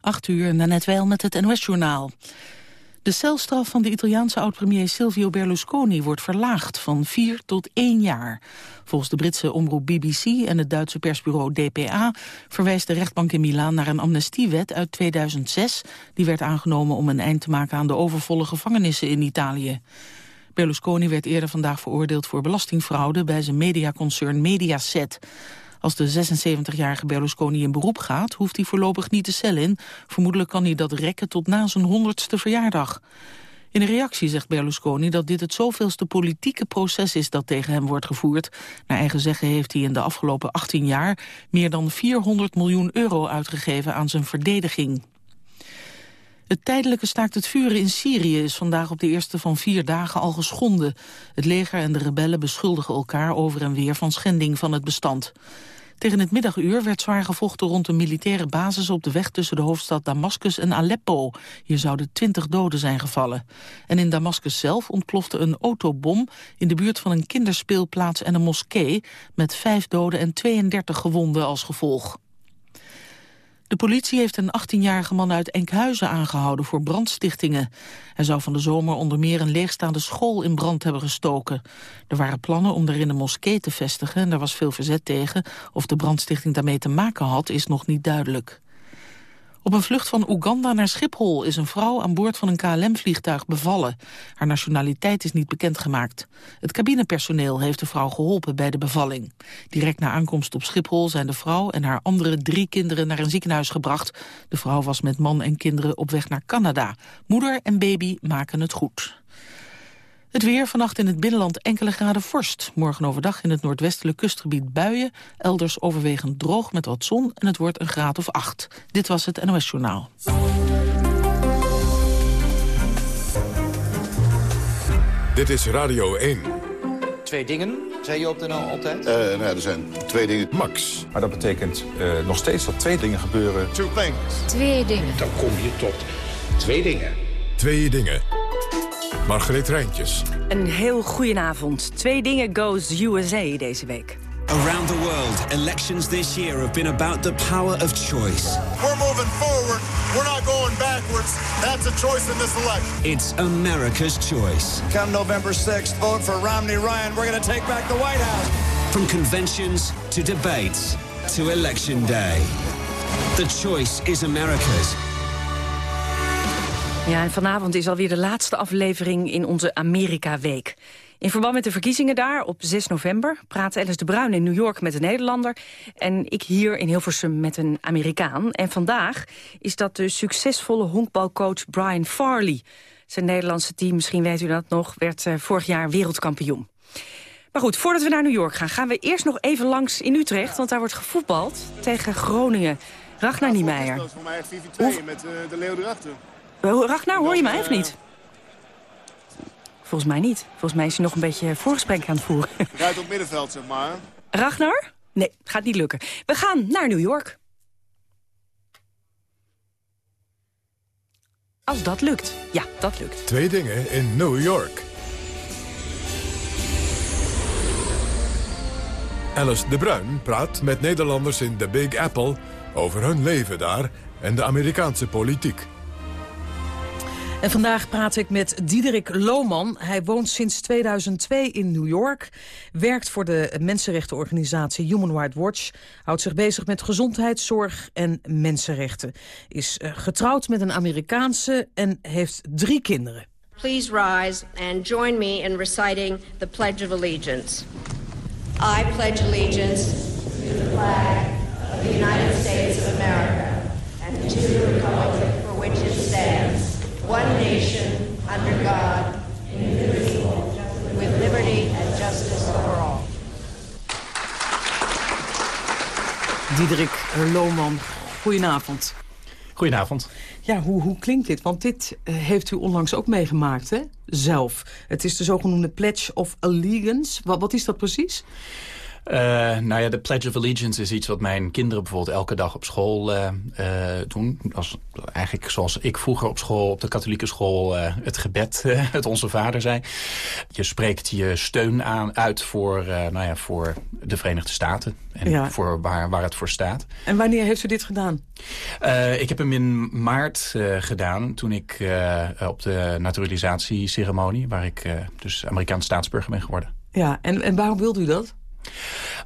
8 uur, net wel met het NOS-journaal. De celstraf van de Italiaanse oud-premier Silvio Berlusconi wordt verlaagd van 4 tot 1 jaar. Volgens de Britse omroep BBC en het Duitse persbureau DPA verwijst de rechtbank in Milaan naar een amnestiewet uit 2006. Die werd aangenomen om een eind te maken aan de overvolle gevangenissen in Italië. Berlusconi werd eerder vandaag veroordeeld voor belastingfraude bij zijn mediaconcern Mediaset. Als de 76-jarige Berlusconi in beroep gaat, hoeft hij voorlopig niet de cel in. Vermoedelijk kan hij dat rekken tot na zijn honderdste verjaardag. In een reactie zegt Berlusconi dat dit het zoveelste politieke proces is dat tegen hem wordt gevoerd. Naar eigen zeggen heeft hij in de afgelopen 18 jaar meer dan 400 miljoen euro uitgegeven aan zijn verdediging. Het tijdelijke staakt het vuren in Syrië is vandaag op de eerste van vier dagen al geschonden. Het leger en de rebellen beschuldigen elkaar over en weer van schending van het bestand. Tegen het middaguur werd zwaar gevochten rond een militaire basis op de weg tussen de hoofdstad Damascus en Aleppo. Hier zouden twintig doden zijn gevallen. En in Damascus zelf ontplofte een autobom in de buurt van een kinderspeelplaats en een moskee met vijf doden en 32 gewonden als gevolg. De politie heeft een 18-jarige man uit Enkhuizen aangehouden voor brandstichtingen. Hij zou van de zomer onder meer een leegstaande school in brand hebben gestoken. Er waren plannen om erin een moskee te vestigen en er was veel verzet tegen. Of de brandstichting daarmee te maken had, is nog niet duidelijk. Op een vlucht van Oeganda naar Schiphol is een vrouw aan boord van een KLM-vliegtuig bevallen. Haar nationaliteit is niet bekendgemaakt. Het cabinepersoneel heeft de vrouw geholpen bij de bevalling. Direct na aankomst op Schiphol zijn de vrouw en haar andere drie kinderen naar een ziekenhuis gebracht. De vrouw was met man en kinderen op weg naar Canada. Moeder en baby maken het goed. Het weer vannacht in het binnenland enkele graden vorst. Morgen overdag in het noordwestelijk kustgebied buien. Elders overwegend droog met wat zon en het wordt een graad of acht. Dit was het NOS Journaal. Dit is Radio 1. Twee dingen, zei je op de NL altijd? Uh, nou, er zijn twee dingen. Max. Maar dat betekent uh, nog steeds dat twee dingen gebeuren. Two things. Twee dingen. Dan kom je tot twee dingen. Twee dingen. Margreet Rijntjes. Een heel goedenavond. Twee dingen goes USA deze week. Around the world, elections this year have been about the power of choice. We're moving forward. We're not going backwards. That's a choice in this election. It's America's choice. Come November 6th, vote for Romney Ryan. We're going to take back the White House. From conventions to debates to election day. The choice is America's. Ja, en vanavond is alweer de laatste aflevering in onze Amerika-week. In verband met de verkiezingen daar op 6 november... praat Alice de Bruin in New York met een Nederlander... en ik hier in Hilversum met een Amerikaan. En vandaag is dat de succesvolle honkbalcoach Brian Farley. Zijn Nederlandse team, misschien weet u dat nog... werd uh, vorig jaar wereldkampioen. Maar goed, voordat we naar New York gaan... gaan we eerst nog even langs in Utrecht... want daar wordt gevoetbald tegen Groningen. Ragnar Niemeyer. Dat is voor mij echt 4-2 met uh, de leeuw erachter. Ragnar, hoor je mij of niet? Volgens mij niet. Volgens mij is hij nog een beetje voorgesprek aan het voeren. Rijdt op middenveld, zeg maar. Ragnar? Nee, gaat niet lukken. We gaan naar New York. Als dat lukt. Ja, dat lukt. Twee dingen in New York. Alice de Bruin praat met Nederlanders in de Big Apple... over hun leven daar en de Amerikaanse politiek. En vandaag praat ik met Diederik Lohman. Hij woont sinds 2002 in New York, werkt voor de mensenrechtenorganisatie Human Rights Watch, houdt zich bezig met gezondheidszorg en mensenrechten, is uh, getrouwd met een Amerikaanse en heeft drie kinderen. Please rise and join me in reciting the Pledge of Allegiance. I pledge allegiance to the flag of the United States of America and to the republic for which it stands one nation, under God, indivisible, with liberty and justice for all. Diederik Lohman, goedenavond. Goedenavond. Ja, hoe, hoe klinkt dit? Want dit uh, heeft u onlangs ook meegemaakt, hè? Zelf. Het is de zogenoemde Pledge of Allegiance. Wat, wat is dat precies? Uh, nou ja, de Pledge of Allegiance is iets wat mijn kinderen bijvoorbeeld elke dag op school uh, uh, doen. Als, eigenlijk zoals ik vroeger op school, op de katholieke school, het gebed, het Onze Vader zei. Je spreekt je steun aan, uit voor, nou ja, voor de Verenigde Staten. En ja. voor waar, waar het voor staat. En wanneer heeft u dit gedaan? ik heb hem in maart gedaan, toen ik op de naturalisatieceremonie, waar ik dus Amerikaans staatsburger ben geworden. Ja, en, en waarom wilde u dat?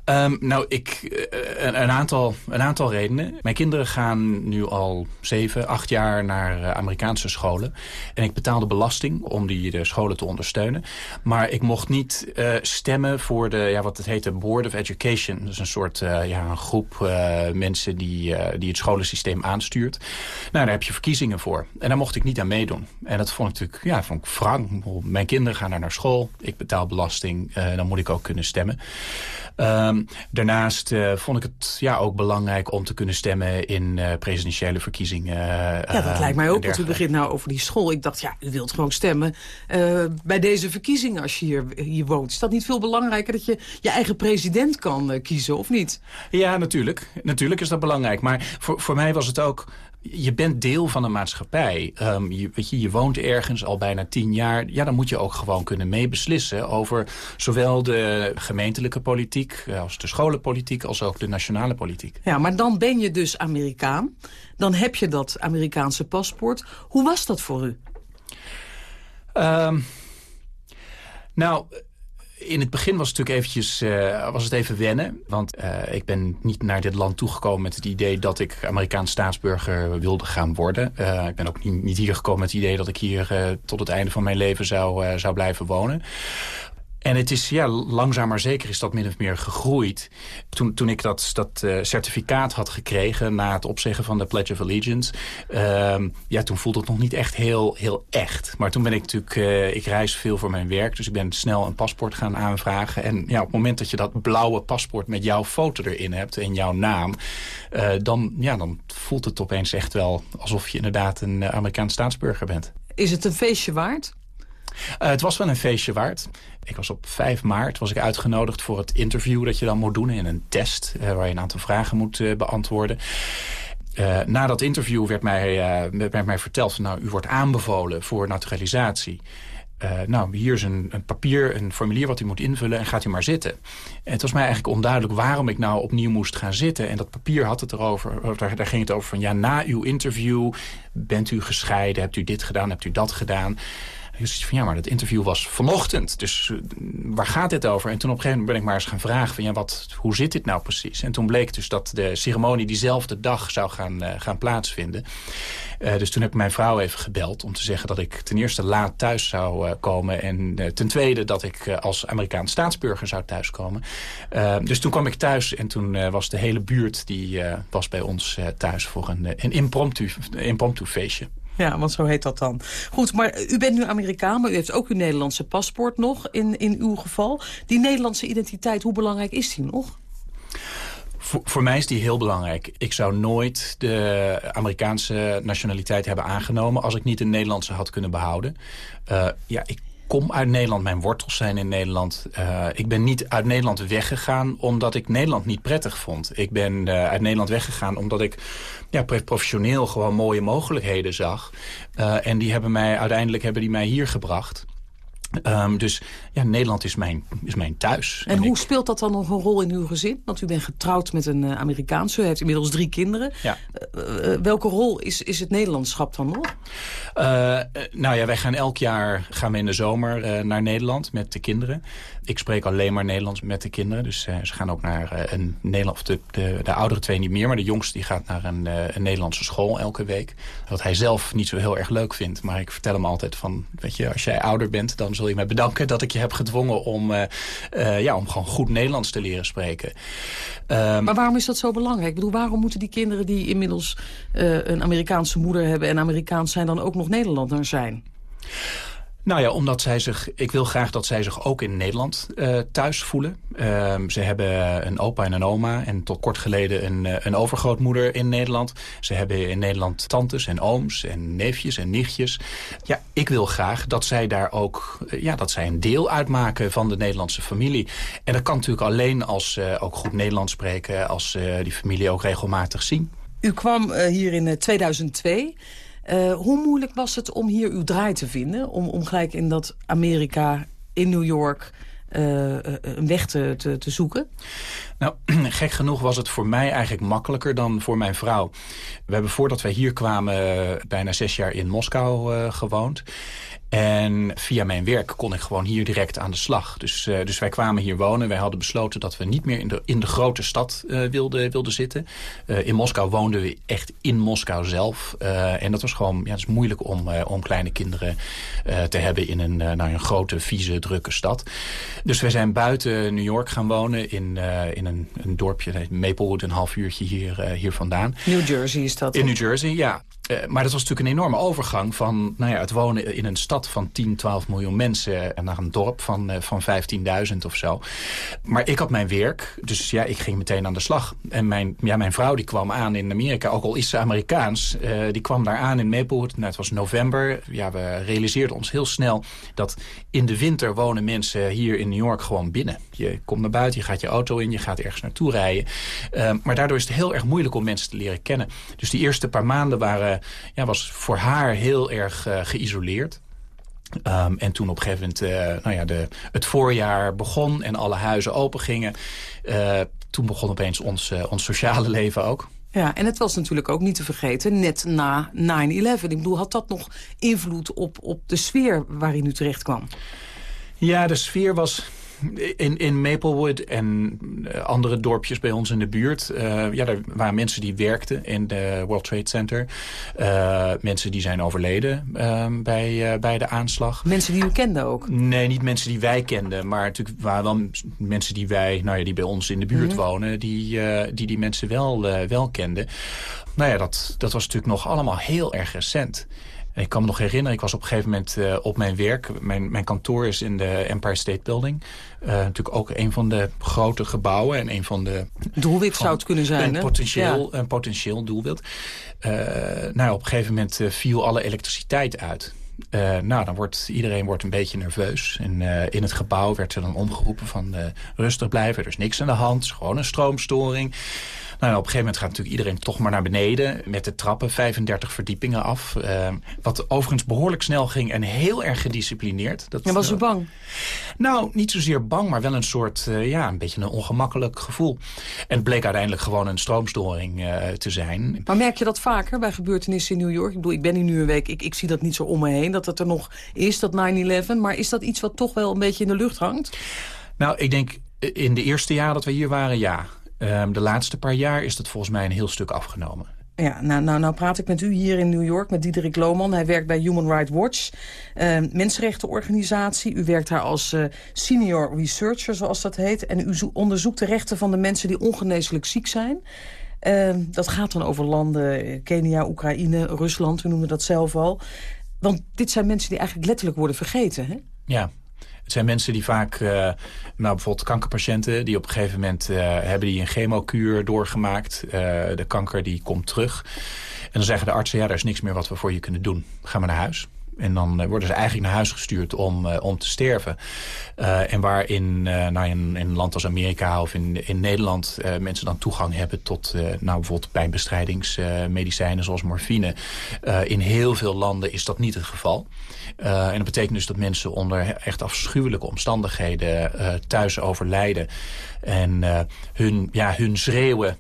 Um, nou, ik, eh, een, een, aantal, een aantal redenen. Mijn kinderen gaan nu al zeven, acht jaar naar eh, Amerikaanse scholen. En ik betaalde belasting om die de scholen te ondersteunen. Maar ik mocht niet stemmen voor de, ja, wat het heet, de Board of Education. Dat is een soort ja, een groep mensen die, die het scholensysteem aanstuurt. Nou, daar heb je verkiezingen voor. En daar mocht ik niet aan meedoen. En dat vond ik natuurlijk, ja, vond ik. Mijn kinderen gaan daar naar school. Ik betaal belasting. dan moet ik ook kunnen stemmen. Um, daarnaast uh, vond ik het ja, ook belangrijk om te kunnen stemmen in uh, presidentiële verkiezingen. Ja, dat lijkt mij ook, want u begint nou over die school. Ik dacht, ja, u wilt gewoon stemmen bij deze verkiezingen als je hier, hier woont. Is dat niet veel belangrijker dat je je eigen president kan kiezen, of niet? Ja, natuurlijk. Natuurlijk is dat belangrijk. Maar voor, voor mij was het ook je bent deel van een maatschappij. Um, je, weet je, je woont ergens al bijna tien jaar. Ja, dan moet je ook gewoon kunnen meebeslissen over zowel de gemeentelijke politiek... Eh, als de scholenpolitiek, als ook de nationale politiek. Ja, maar dan ben je dus Amerikaan. Dan heb je dat Amerikaanse paspoort. Hoe was dat voor u? Um, nou, in het begin was het natuurlijk eventjes, uh, was het even wennen. Want uh, ik ben niet naar dit land toegekomen met het idee dat ik Amerikaans staatsburger wilde gaan worden. Uh, ik ben ook niet, niet, hier gekomen met het idee dat ik hier tot het einde van mijn leven zou, zou blijven wonen. En het is, ja, langzaam maar zeker is dat min of meer gegroeid. Toen, toen ik dat, dat uh, certificaat had gekregen na het opzeggen van de Pledge of Allegiance... Uh, ja, toen voelde het nog niet echt heel, heel echt. Maar toen ben ik natuurlijk, uh, ik reis veel voor mijn werk... dus ik ben snel een paspoort gaan aanvragen. En ja, op het moment dat je dat blauwe paspoort met jouw foto erin hebt en jouw naam... Uh, dan, ja, dan voelt het opeens echt wel alsof je inderdaad een Amerikaans staatsburger bent. Is het een feestje waard? Uh, het was wel een feestje waard. Ik was op 5 maart was ik uitgenodigd voor het interview dat je dan moet doen in een test. Uh, waar je een aantal vragen moet uh, beantwoorden. na dat interview werd mij, werd mij verteld, nou, u wordt aanbevolen voor naturalisatie. Nou, hier is een, een, papier, een formulier wat u moet invullen en gaat u maar zitten. En het was mij eigenlijk onduidelijk waarom ik nou opnieuw moest gaan zitten. En dat papier had het erover, daar, daar ging het over van ja, na uw interview bent u gescheiden, hebt u dit gedaan, hebt u dat gedaan. Zei van ja, maar dat interview was vanochtend. Dus uh, waar gaat dit over? En toen op een gegeven moment ben ik maar eens gaan vragen van ja, wat, hoe zit dit nou precies? En toen bleek dus dat de ceremonie diezelfde dag zou gaan, uh, gaan plaatsvinden. Uh, dus toen heb ik mijn vrouw even gebeld om te zeggen dat ik ten eerste laat thuis zou komen. En ten tweede dat ik als Amerikaans staatsburger zou thuiskomen. dus toen kwam ik thuis en toen was de hele buurt die was bij ons thuis voor een, een impromptu, impromptu feestje. Ja, want zo heet dat dan. Goed, maar u bent nu Amerikaan, maar u heeft ook uw Nederlandse paspoort nog in, in uw geval. Die Nederlandse identiteit, hoe belangrijk is die nog? Voor, voor, mij is die heel belangrijk. Ik zou nooit de Amerikaanse nationaliteit hebben aangenomen... als ik niet de Nederlandse had kunnen behouden. Uh, ja, ik kom uit Nederland, mijn wortels zijn in Nederland. Uh, ik ben niet uit Nederland weggegaan omdat ik Nederland niet prettig vond. Ik ben uh, uit Nederland weggegaan omdat ik ja, professioneel gewoon mooie mogelijkheden zag. Uh, en die hebben mij uiteindelijk hebben die mij hier gebracht. Um, dus ja, Nederland is mijn, is mijn thuis. En, en hoe ik... speelt dat dan nog een rol in uw gezin? Want u bent getrouwd met een uh, Amerikaanse, u heeft inmiddels drie kinderen. Ja. Uh, uh, welke rol is, is het Nederlandschap dan nog? nou ja, wij gaan elk jaar gaan we in de zomer naar Nederland met de kinderen. Ik spreek alleen maar Nederlands met de kinderen. Dus ze gaan ook naar een Nederland, of de, de, de, oudere twee niet meer, maar de jongste die gaat naar een, een Nederlandse school elke week. Wat hij zelf niet zo heel erg leuk vindt. Maar ik vertel hem altijd van, weet je, als jij ouder bent, dan zul je mij bedanken dat ik je heb gedwongen om, ja, om gewoon goed Nederlands te leren spreken. Um, maar waarom is dat zo belangrijk? Ik bedoel, waarom moeten die kinderen die inmiddels een Amerikaanse moeder hebben en Amerikaans zijn dan ook nog Nederlander zijn? Nou ja, omdat zij zich. Ik wil graag dat zij zich ook in Nederland uh, thuis voelen. Uh, ze hebben een opa en een oma en tot kort geleden een, uh, een overgrootmoeder in Nederland. Ze hebben in Nederland tantes en ooms en neefjes en nichtjes. Ja, ik wil graag dat zij daar ook uh, ja, dat zij een deel uitmaken van de Nederlandse familie. En dat kan natuurlijk alleen als ze ook goed Nederlands spreken, als ze die familie ook regelmatig zien. U kwam hier in 2002. Uh, hoe moeilijk was het om hier uw draai te vinden? Om, om gelijk in dat Amerika, in New York, uh, een weg te, te, zoeken? Nou, gek genoeg was het voor mij eigenlijk makkelijker dan voor mijn vrouw. We hebben voordat wij hier kwamen bijna zes jaar in Moskou gewoond. En via mijn werk kon ik gewoon hier direct aan de slag. Dus, uh, dus wij kwamen hier wonen. Wij hadden besloten dat we niet meer in de, in de grote stad uh, wilden, wilden zitten. Uh, in Moskou woonden we echt in Moskou zelf. en dat was gewoon ja, het is moeilijk om, om kleine kinderen te hebben in een, nou, een grote, vieze, drukke stad. Dus wij zijn buiten New York gaan wonen in, in een, een dorpje, Maplewood, een half uurtje hier, hier vandaan. New Jersey is dat? In New Jersey, ja. Uh, maar dat was natuurlijk een enorme overgang van nou ja, het wonen in een stad van 10, 12 miljoen mensen... naar een dorp van, uh, van 15.000 of zo. Maar ik had mijn werk, dus ja, ik ging meteen aan de slag. En mijn, ja, mijn vrouw die kwam aan in Amerika, ook al is ze Amerikaans... Die kwam daar aan in Maplewood, nou, het was november. Ja, we realiseerden ons heel snel dat in de winter wonen mensen hier in New York gewoon binnen. Je komt naar buiten, je gaat je auto in, je gaat ergens naartoe rijden. maar daardoor is het heel erg moeilijk om mensen te leren kennen. Dus die eerste paar maanden waren ja, was voor haar heel erg uh, geïsoleerd. Um, en toen op een gegeven moment uh, nou ja, de, het voorjaar begon en alle huizen open gingen... Uh, toen begon opeens ons, ons sociale leven ook. Ja, en het was natuurlijk ook niet te vergeten, net na 9-11. Ik bedoel, had dat nog invloed op, op de sfeer waarin u terecht kwam? Ja, de sfeer was in, in Maplewood en andere dorpjes bij ons in de buurt... Uh, ja, er waren mensen die werkten in de World Trade Center. Uh, mensen die zijn overleden uh, bij, bij de aanslag. Mensen die u kende ook? Nee, niet mensen die wij kenden. Maar natuurlijk waren wel mensen die wij, nou ja, die bij ons in de buurt mm -hmm. wonen... die die, die mensen wel, wel kenden. Nou ja, dat, dat was natuurlijk nog allemaal heel erg recent. Ik kan me nog herinneren, ik was op een gegeven moment uh, op mijn werk. Mijn, mijn kantoor is in de Empire State Building. Uh, natuurlijk ook een van de grote gebouwen en een van de... Doelwit zou het kunnen zijn, een potentieel, ja. Een potentieel doelwit. Uh, nou, op een gegeven moment viel alle elektriciteit uit. Uh, nou, dan wordt iedereen wordt een beetje nerveus. En uh, in het gebouw werd er dan omgeroepen van uh, rustig blijven. Er is niks aan de hand, het is gewoon een stroomstoring. Nou, op een gegeven moment gaat natuurlijk iedereen toch maar naar beneden... met de trappen 35 verdiepingen af. Uh, wat overigens behoorlijk snel ging en heel erg gedisciplineerd. Dat, en was u bang? Nou, niet zozeer bang, maar wel een soort... Uh, ja, een beetje een ongemakkelijk gevoel. En het bleek uiteindelijk gewoon een stroomstoring uh, te zijn. Maar merk je dat vaker bij gebeurtenissen in New York? Ik bedoel, ik ben hier nu een week, ik, ik zie dat niet zo om me heen... dat het er nog is, dat 9-11. Maar is dat iets wat toch wel een beetje in de lucht hangt? Nou, ik denk in de eerste jaar dat we hier waren, ja... Um, de laatste paar jaar is dat volgens mij een heel stuk afgenomen. Ja, nou, nou, nou praat ik met u hier in New York, met Diederik Lohman. Hij werkt bij Human Rights Watch, uh, mensenrechtenorganisatie. U werkt daar als uh, senior researcher, zoals dat heet. En u onderzoekt de rechten van de mensen die ongeneeslijk ziek zijn. Uh, dat gaat dan over landen, Kenia, Oekraïne, Rusland, we noemen dat zelf al. Want dit zijn mensen die eigenlijk letterlijk worden vergeten, hè? Ja, het zijn mensen die vaak, uh, nou bijvoorbeeld kankerpatiënten... die op een gegeven moment uh, hebben die een chemokuur doorgemaakt. Uh, de kanker die komt terug. En dan zeggen de artsen, ja, er is niks meer wat we voor je kunnen doen. Ga maar naar huis. En dan worden ze eigenlijk naar huis gestuurd om, uh, om te sterven. Uh, en waar in, nou in, in, een land als Amerika of in, in Nederland mensen dan toegang hebben tot nou bijvoorbeeld pijnbestrijdingsmedicijnen zoals morfine. in heel veel landen is dat niet het geval. En dat betekent dus dat mensen onder echt afschuwelijke omstandigheden thuis overlijden. En hun, ja, hun schreeuwen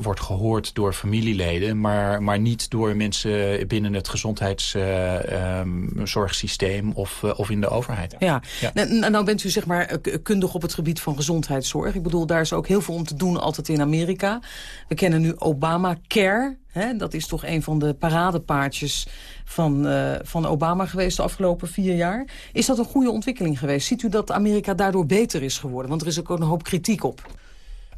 wordt gehoord door familieleden... Maar, maar niet door mensen binnen het gezondheidszorgsysteem um, of, of in de overheid. Ja, ja. Nou, nou bent u zeg maar kundig op het gebied van gezondheidszorg. Ik bedoel, daar is ook heel veel om te doen altijd in Amerika. We kennen nu Obamacare... He, dat is toch een van de paradepaardjes van, uh, van Obama geweest de afgelopen vier jaar. Is dat een goede ontwikkeling geweest? Ziet u dat Amerika daardoor beter is geworden? Want er is ook een hoop kritiek op.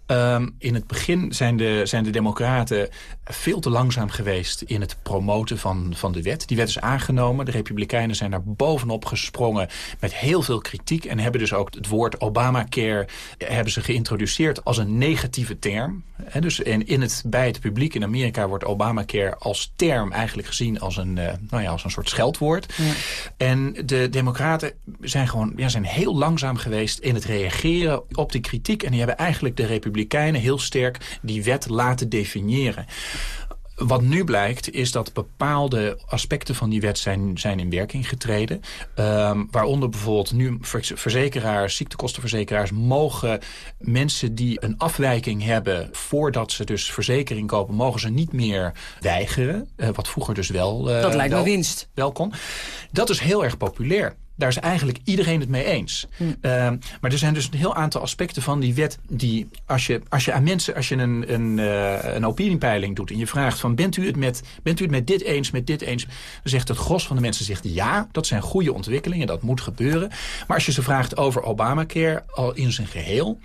Um, in het begin zijn de, zijn de democraten veel te langzaam geweest... in het promoten van, van de wet. Die wet is aangenomen. De republikeinen zijn daar bovenop gesprongen met heel veel kritiek... en hebben dus ook het woord Obamacare hebben ze geïntroduceerd als een negatieve term. He, dus in, in het, bij het publiek in Amerika wordt Obamacare als term eigenlijk gezien als een, uh, nou ja, als een soort scheldwoord. Ja. En de democraten zijn gewoon ja, zijn heel langzaam geweest in het reageren op die kritiek. En die hebben eigenlijk de republikeinen heel sterk die wet laten definiëren. Wat nu blijkt is dat bepaalde aspecten van die wet zijn, zijn in werking getreden. Um, waaronder bijvoorbeeld nu verzekeraars, ziektekostenverzekeraars... mogen mensen die een afwijking hebben voordat ze dus verzekering kopen... mogen ze niet meer weigeren. Uh, wat vroeger dus wel... Uh, dat lijkt wel, me winst. Wel kon. Dat is heel erg populair. Daar is eigenlijk iedereen het mee eens. Hm. Uh, maar er zijn dus een heel aantal aspecten van die wet... die als je, als je aan mensen, als je een, een, uh, een opiniepeiling doet... en je vraagt van bent u, het met, bent u het met dit eens, met dit eens... dan zegt het gros van de mensen zegt ja, dat zijn goede ontwikkelingen... dat moet gebeuren. Maar als je ze vraagt over Obamacare al in zijn geheel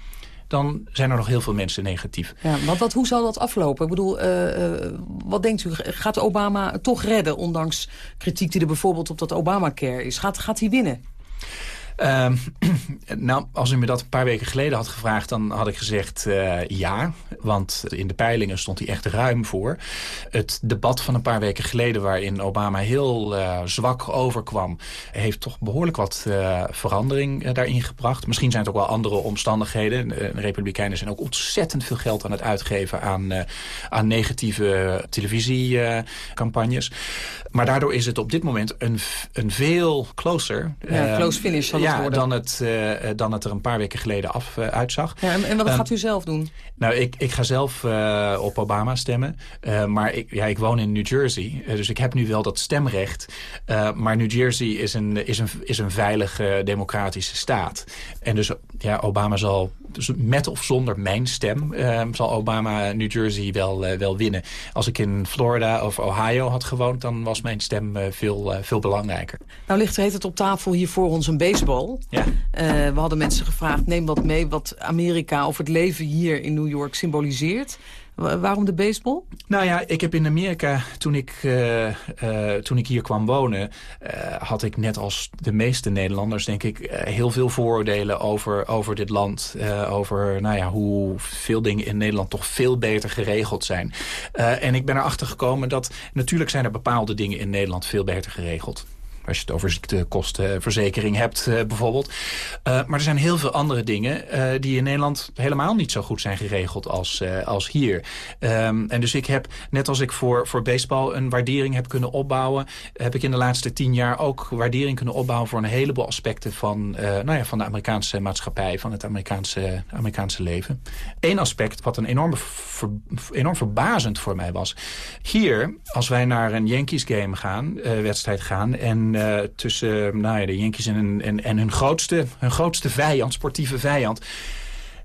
dan zijn er nog heel veel mensen negatief. Ja, want wat, hoe zal dat aflopen? Ik bedoel, uh, uh, wat denkt u, gaat Obama toch redden... ondanks kritiek die er bijvoorbeeld op dat Obamacare is? Gaat, gaat hij winnen? Um, nou, als u me dat een paar weken geleden had gevraagd... dan had ik gezegd uh, ja. Want in de peilingen stond hij echt ruim voor. Het debat van een paar weken geleden... waarin Obama heel uh, zwak overkwam... heeft toch behoorlijk wat uh, verandering daarin gebracht. Misschien zijn het ook wel andere omstandigheden. De Republikeinen zijn ook ontzettend veel geld aan het uitgeven... aan, aan negatieve televisiecampagnes. Maar daardoor is het op dit moment een, een veel closer... Ja, close finish zal ja, dan het, uh, dan het er een paar weken geleden af uh, uitzag. Ja, en, en wat um, gaat u zelf doen? Nou, ik, ik ga zelf op Obama stemmen. maar ik, ja, ik woon in New Jersey. dus ik heb nu wel dat stemrecht. maar New Jersey is een, is een, is een veilige democratische staat. En dus ja, Obama zal dus met of zonder mijn stem uh, zal Obama New Jersey wel, wel winnen. Als ik in Florida of Ohio had gewoond, dan was mijn stem uh, veel, veel belangrijker. Nou ligt heet het op tafel hier voor ons een baseball. Ja. we hadden mensen gevraagd, neem wat mee wat Amerika of het leven hier in New York symboliseert. Waarom de baseball? Nou ja, ik heb in Amerika, toen ik, uh, uh, toen ik hier kwam wonen... Uh, had ik net als de meeste Nederlanders, denk ik... heel veel vooroordelen over, over dit land. over nou ja, hoe veel dingen in Nederland toch veel beter geregeld zijn. en ik ben erachter gekomen dat... natuurlijk zijn er bepaalde dingen in Nederland veel beter geregeld. Als je het over ziektekostenverzekering hebt uh, bijvoorbeeld. Uh, maar er zijn heel veel andere dingen die in Nederland helemaal niet zo goed zijn geregeld als, als hier. Um, en dus ik heb, net als ik voor, voor baseball een waardering heb kunnen opbouwen... heb ik in de laatste tien jaar ook waardering kunnen opbouwen... voor een heleboel aspecten van, nou ja, van de Amerikaanse maatschappij... van het Amerikaanse, Amerikaanse leven. Eén aspect wat een enorm, enorm verbazend voor mij was. Hier, als wij naar een Yankees game gaan, wedstrijd gaan... en uh, tussen nou ja, de Yankees en, en, en hun, grootste, hun grootste vijand, sportieve vijand.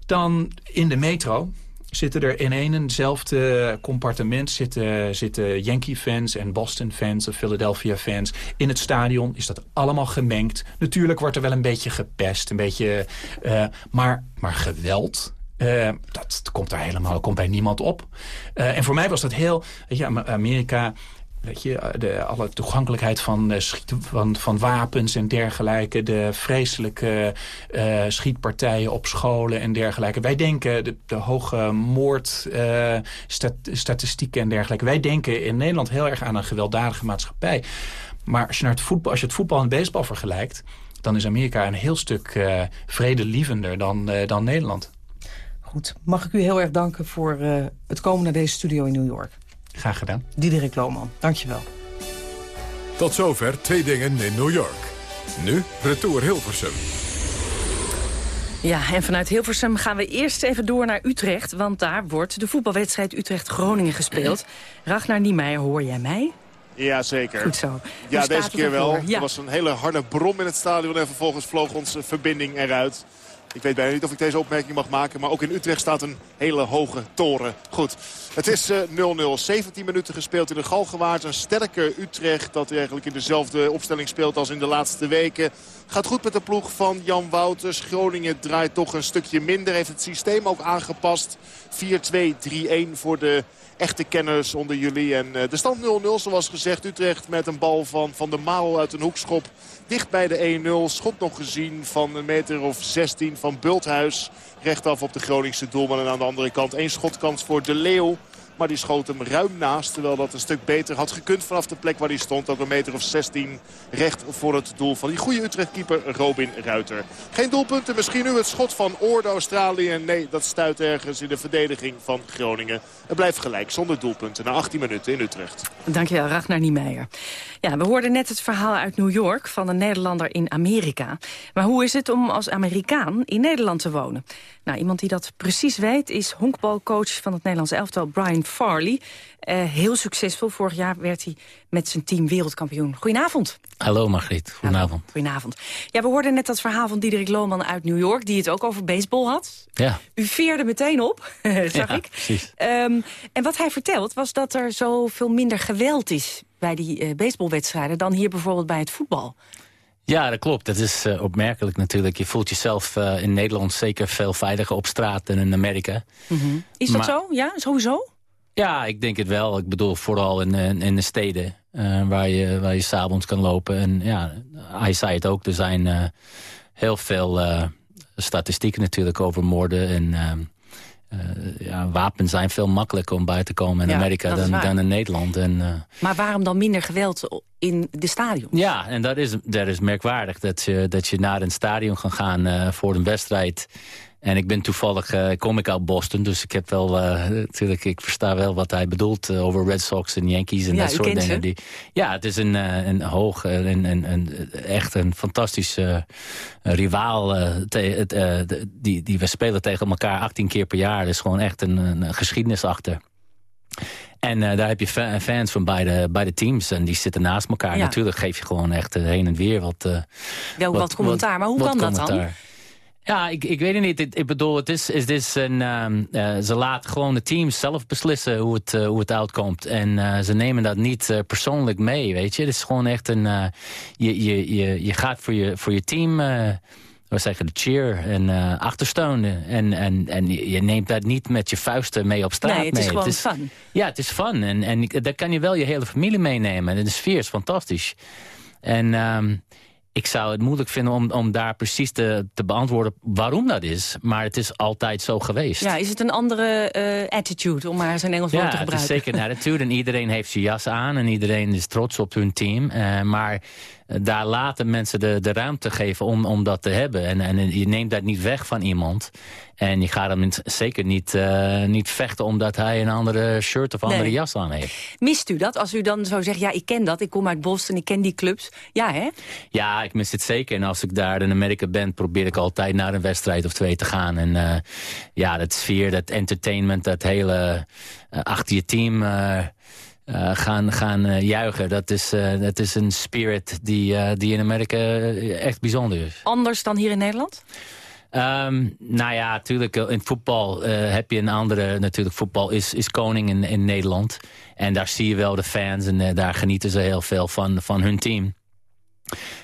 Dan in de metro zitten er in eenzelfde compartiment zitten, zitten Yankee-fans en Boston-fans of Philadelphia-fans. In het stadion is dat allemaal gemengd. Natuurlijk wordt er wel een beetje gepest, een beetje, uh, maar, maar geweld... Uh, dat komt daar helemaal komt bij niemand op. En voor mij was dat heel... Je, Amerika Weet je, eh, de, alle toegankelijkheid van, schieten, van, van wapens en dergelijke. De vreselijke uh, schietpartijen op scholen en dergelijke. Wij denken, de, de hoge moordstatistieken en dergelijke. Wij denken in Nederland heel erg aan een gewelddadige maatschappij. Maar als je, naar het, voetbal, als je het voetbal en baseball vergelijkt... dan is Amerika een heel stuk vredelievender dan, dan Nederland. Goed, mag ik u heel erg danken voor het komen naar deze studio in New York. Graag gedaan. Diederik Lohman, dankjewel. Tot zover Twee Dingen in New York. Nu Retour Hilversum. Ja, en vanuit Hilversum gaan we eerst even door naar Utrecht... want daar wordt de voetbalwedstrijd Utrecht-Groningen gespeeld. Ragnar Niemeyer, hoor jij mij? Ja, zeker. Goed zo. Ja, deze keer wel. Ja. Er was een hele harde brom in het stadion... en vervolgens vloog onze verbinding eruit. Ik weet bijna niet of ik deze opmerking mag maken. Maar ook in Utrecht staat een hele hoge toren. Goed, het is 0-0. 17 minuten gespeeld in de Galgenwaard. Een sterke Utrecht dat eigenlijk in dezelfde opstelling speelt als in de laatste weken. Gaat goed met de ploeg van Jan Wouters. Groningen draait toch een stukje minder. Heeft het systeem ook aangepast. 4-2-3-1 voor de echte kenners onder jullie. En uh, de stand 0-0 zoals gezegd. Utrecht met een bal van Van der Maal uit een hoekschop. Dicht bij de 1-0. Schot nog gezien van een meter of 16 van Bulthuis. Rechtaf op de Groningse doelman. En aan de andere kant één schotkans voor De Leeuw. Maar die schoot hem ruim naast. Terwijl dat een stuk beter had gekund vanaf de plek waar hij stond. Ook een meter of 16 recht voor het doel van die goede Utrecht-keeper Robin Ruiter. Geen doelpunten. Misschien nu het schot van Oorde Australië. Nee, dat stuit ergens in de verdediging van Groningen. Het blijft gelijk zonder doelpunten na 18 minuten in Utrecht. Dankjewel, Ragnar Niemeyer. Ja, we hoorden net het verhaal uit New York van een Nederlander in Amerika. Maar hoe is het om als Amerikaan in Nederland te wonen? Nou, iemand die dat precies weet is honkbalcoach van het Nederlands elftal Brian Farley. Uh, heel succesvol. Vorig jaar werd hij met zijn team wereldkampioen. Goedenavond. Hallo Margriet, goedenavond. goedenavond. Ja, we hoorden net dat verhaal van Diederik Lohman uit New York... die het ook over baseball had. Ja. U veerde meteen op, zag ja, ik. precies. Um, en wat hij vertelt was dat er zoveel minder geweld is... bij die uh, baseballwedstrijden dan hier bijvoorbeeld bij het voetbal. Ja, dat klopt. Dat is uh, opmerkelijk natuurlijk. Je voelt jezelf uh, in Nederland zeker veel veiliger op straat dan in Amerika. Mm -hmm. Is dat maar, zo? Ja, sowieso? Ja, ik denk het wel. Ik bedoel, vooral in, in, in de steden uh, waar je, waar je s'avonds kan lopen. En ja, hij zei het ook, er zijn heel veel statistieken natuurlijk over moorden en... Uh, ja, wapens zijn veel makkelijker om bij te komen in ja, Amerika dan, dan, in Nederland. En, maar waarom dan minder geweld in de stadion? Ja, en dat is, dat is merkwaardig. Dat je, dat je naar een stadion kan gaan voor een wedstrijd. En ik ben toevallig, uh, kom ik uit Boston, dus ik heb wel, uh, natuurlijk, ik versta wel wat hij bedoelt uh, over Red Sox en Yankees en ja, dat soort dingen. Die, ja, het is een, een hoog, een, een, een, echt een fantastische rivaal. Te, die, die we spelen tegen elkaar 18 keer per jaar. Er is gewoon echt een, een geschiedenis achter. En uh, daar heb je fa fans van beide, beide teams. En die zitten naast elkaar. Ja. Natuurlijk geef je gewoon echt heen en weer wat... Uh, Wel wat, wat commentaar, maar hoe wat kan dat dan? Ja, ik, ik weet het niet. Ik, ik bedoel, het is, is dit een, um, uh, ze laten gewoon de teams zelf beslissen hoe het, uh, hoe het uitkomt. En uh, ze nemen dat niet persoonlijk mee, weet je. Het is gewoon echt een... je, je, je, je gaat voor je, voor je team... we zeggen de cheer en achtersteunen. En, en, en je neemt dat niet met je vuisten mee op straat Nee, het mee. is gewoon fun. Ja, het is fun. En, en daar kan je wel je hele familie meenemen. En de sfeer is fantastisch. En... Um, ik zou het moeilijk vinden om, om daar precies te, te beantwoorden waarom dat is. Maar het is altijd zo geweest. Ja, is het een andere uh, attitude, om maar zijn Engels woord ja, te gebruiken? het is zeker een attitude. En iedereen heeft zijn jas aan en iedereen is trots op hun team. Uh, maar daar laten mensen de, de ruimte geven om, om dat te hebben. En, en je neemt dat niet weg van iemand. En je gaat hem zeker niet, uh, niet vechten omdat hij een andere shirt of andere Nee. jas aan heeft. Mist u dat als u dan zo zegt, ja, ik ken dat, ik kom uit Boston, ik ken die clubs. Ja, hè? Ja, ik mis het zeker. En als ik daar in Amerika ben, probeer ik altijd naar een wedstrijd of twee te gaan. En uh, ja, dat sfeer, dat entertainment, dat hele uh, achter je team uh, gaan, gaan juichen. Dat is, dat is een spirit die, die in Amerika echt bijzonder is. Anders dan hier in Nederland? Um, nou ja, natuurlijk in voetbal heb je een andere... Natuurlijk, voetbal is, is koning in, in Nederland. En daar zie je wel de fans en daar genieten ze heel veel van, van hun team.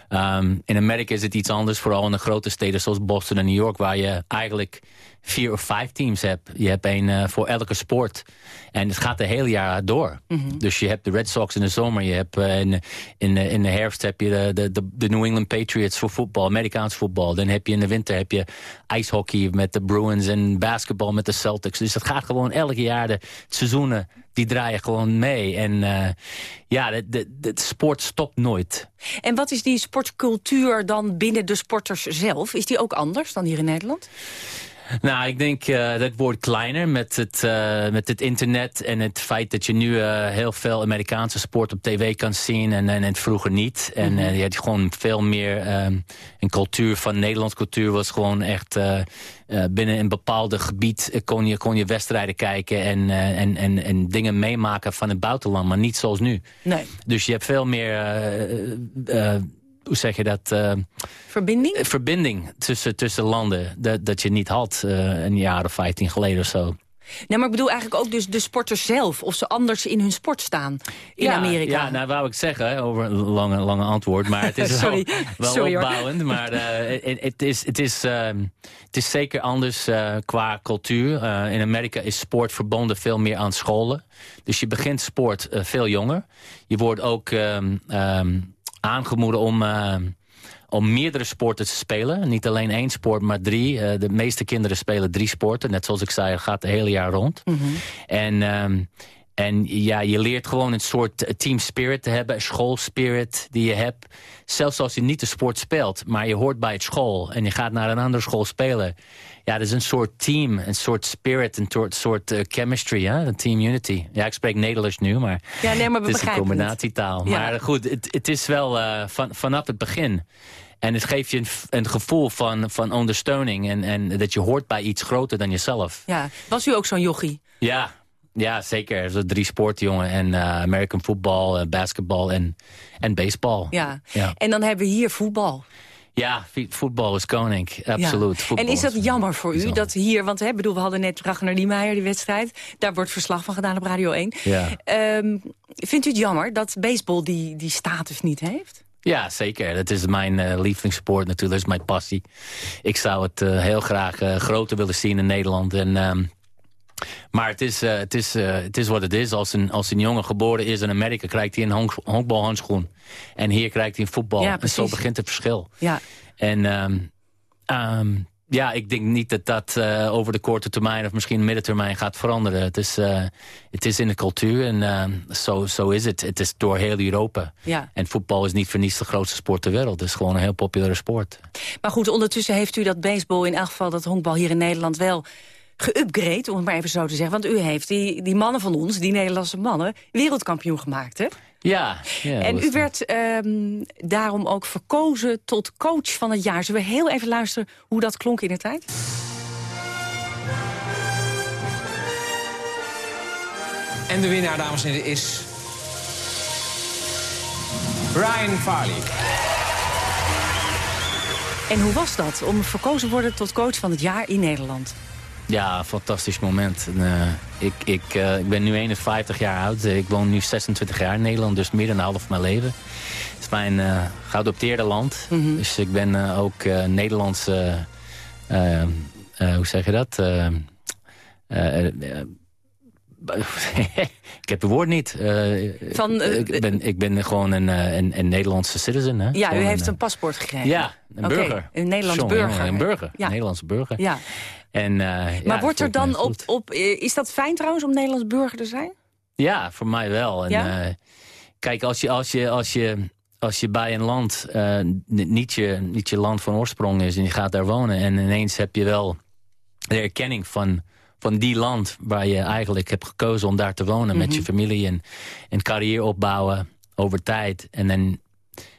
Um, in Amerika is het iets anders, vooral in de grote steden zoals Boston en New York... waar je eigenlijk vier of vijf teams hebt. Je hebt een uh, voor elke sport. En het gaat de hele jaar door. Mhm. Mm -hmm. Dus je hebt de Red Sox in de zomer. Je hebt uh, in, in, in de herfst heb je de, de, de New England Patriots voor voetbal. Amerikaans voetbal. Dan heb je in de winter heb je ijshockey met de Bruins. En basketbal met de Celtics. Dus het gaat gewoon elk jaar de seizoenen die draaien gewoon mee. En uh, ja, de, de, de, sport stopt nooit. En wat is die sportcultuur dan binnen de sporters zelf? Is die ook anders dan hier in Nederland? Nou, ik denk uh, dat wordt kleiner met het, uh, met het internet en het feit dat je nu uh, heel veel Amerikaanse sport op tv kan zien en, en, en vroeger niet. En mm -hmm. je had gewoon veel meer um, een cultuur van Nederlands cultuur was gewoon echt binnen een bepaald gebied kon je, kon je wedstrijden kijken en, en, en, en dingen meemaken van het buitenland, maar niet zoals nu. Nee. Dus je hebt veel meer hoe zeg je dat? verbinding? verbinding tussen, tussen landen. Dat, dat je niet had een jaar of 15 geleden of zo. Nee, maar ik bedoel eigenlijk ook dus de sporters zelf. Of ze anders in hun sport staan in Amerika. Ja, nou wou ik zeggen, over een lange, lange antwoord. Maar het is Sorry. wel, wel opbouwend. Maar uh, het, is, het, is, uh, het is zeker anders uh, qua cultuur. in Amerika is sport verbonden veel meer aan scholen. Dus je begint sport veel jonger. Je wordt ook um, aangemoeden om om meerdere sporten te spelen. Niet alleen één sport, maar drie. Uh, de meeste kinderen spelen drie sporten. Net zoals ik zei, het gaat het hele jaar rond. Mm -hmm. En... Um, en ja, je leert gewoon een soort team spirit te hebben, schoolspirit die je hebt. Zelfs als je niet de sport speelt, maar je hoort bij het school en je gaat naar een andere school spelen. Ja, dat is een soort team, een soort spirit, een soort, soort uh, chemistry, hè? een team unity. Ja, ik spreek Nederlands nu, maar, ja, nee, maar we het is een combinatietaal. Ja. Maar goed, het, het is wel uh, van, vanaf het begin. En het geeft je een, een, gevoel van, van ondersteuning. En, en dat je hoort bij iets groter dan jezelf. Ja. Was u ook zo'n jochie? Ja, ja zeker. Zo drie sporten, jongen. En uh, American football, uh, basketbal en, en baseball. Ja. ja. En dan hebben we hier voetbal. Ja, voetbal is koning, absoluut. Ja. En is dat jammer voor u, dat hier... want hè, bedoel, we hadden net Ragnar Niemeyer, die wedstrijd... daar wordt verslag van gedaan op Radio 1. Ja. Um, vindt u het jammer dat baseball die, die status niet heeft? Ja, zeker. Dat is mijn uh, lievelingssport natuurlijk. Dat is mijn passie. Ik zou het uh, heel graag uh, groter willen zien in Nederland. En, um, maar het is, het, is, het is wat het is. Als een, als een jongen geboren is in Amerika... krijgt hij een honk, honkbalhandschoen. En hier krijgt hij een voetbal. Ja, en zo begint het verschil. Ja. En um, um, ja, ik denk niet dat dat uh, over de korte termijn... of misschien middentermijn gaat veranderen. Het is, uh, het is in de cultuur en uh, zo, zo is het. Het is door heel Europa. Ja. En voetbal is niet voor niets de grootste sport ter wereld. Het is gewoon een heel populaire sport. Maar goed, ondertussen heeft u dat baseball... in elk geval dat honkbal hier in Nederland wel geüpgrade, om het maar even zo te zeggen. Want u heeft die, die mannen van ons, die Nederlandse mannen... wereldkampioen gemaakt, hè? Ja. ja en u werd um, daarom ook verkozen tot coach van het jaar. Zullen we heel even luisteren hoe dat klonk in de tijd? En de winnaar, dames en heren, is... Brian Farley. En hoe was dat, om verkozen te worden tot coach van het jaar in Nederland? Ja, fantastisch moment. Uh, ik, ik, uh, ik ben nu 51 jaar oud. Ik woon nu 26 jaar in Nederland, dus meer dan de helft van mijn leven. Het is mijn uh, geadopteerde land. Mhm. Mm -hmm. Dus ik ben ook Nederlandse... hoe zeg je dat? ik heb het woord niet. Van, ik, ben, ik ben gewoon een, een, een Nederlandse citizen. Hè? Ja, gewoon u heeft een, een paspoort gekregen. Ja, een okay, burger. Een Nederlands Sorry, burger. Een burger, ja. een Nederlandse burger. Ja. En, uh, maar ja, wordt er dan op, op... Is dat fijn trouwens om Nederlands burger te zijn? Ja, voor mij wel. En, ja? uh, kijk, als je, als, je, als, je, als je bij een land uh, niet, je, niet je land van oorsprong is... en je gaat daar wonen en ineens heb je wel de erkenning van, van die land... waar je eigenlijk hebt gekozen om daar te wonen... Mm -hmm. met je familie en een carrière opbouwen over tijd. En dan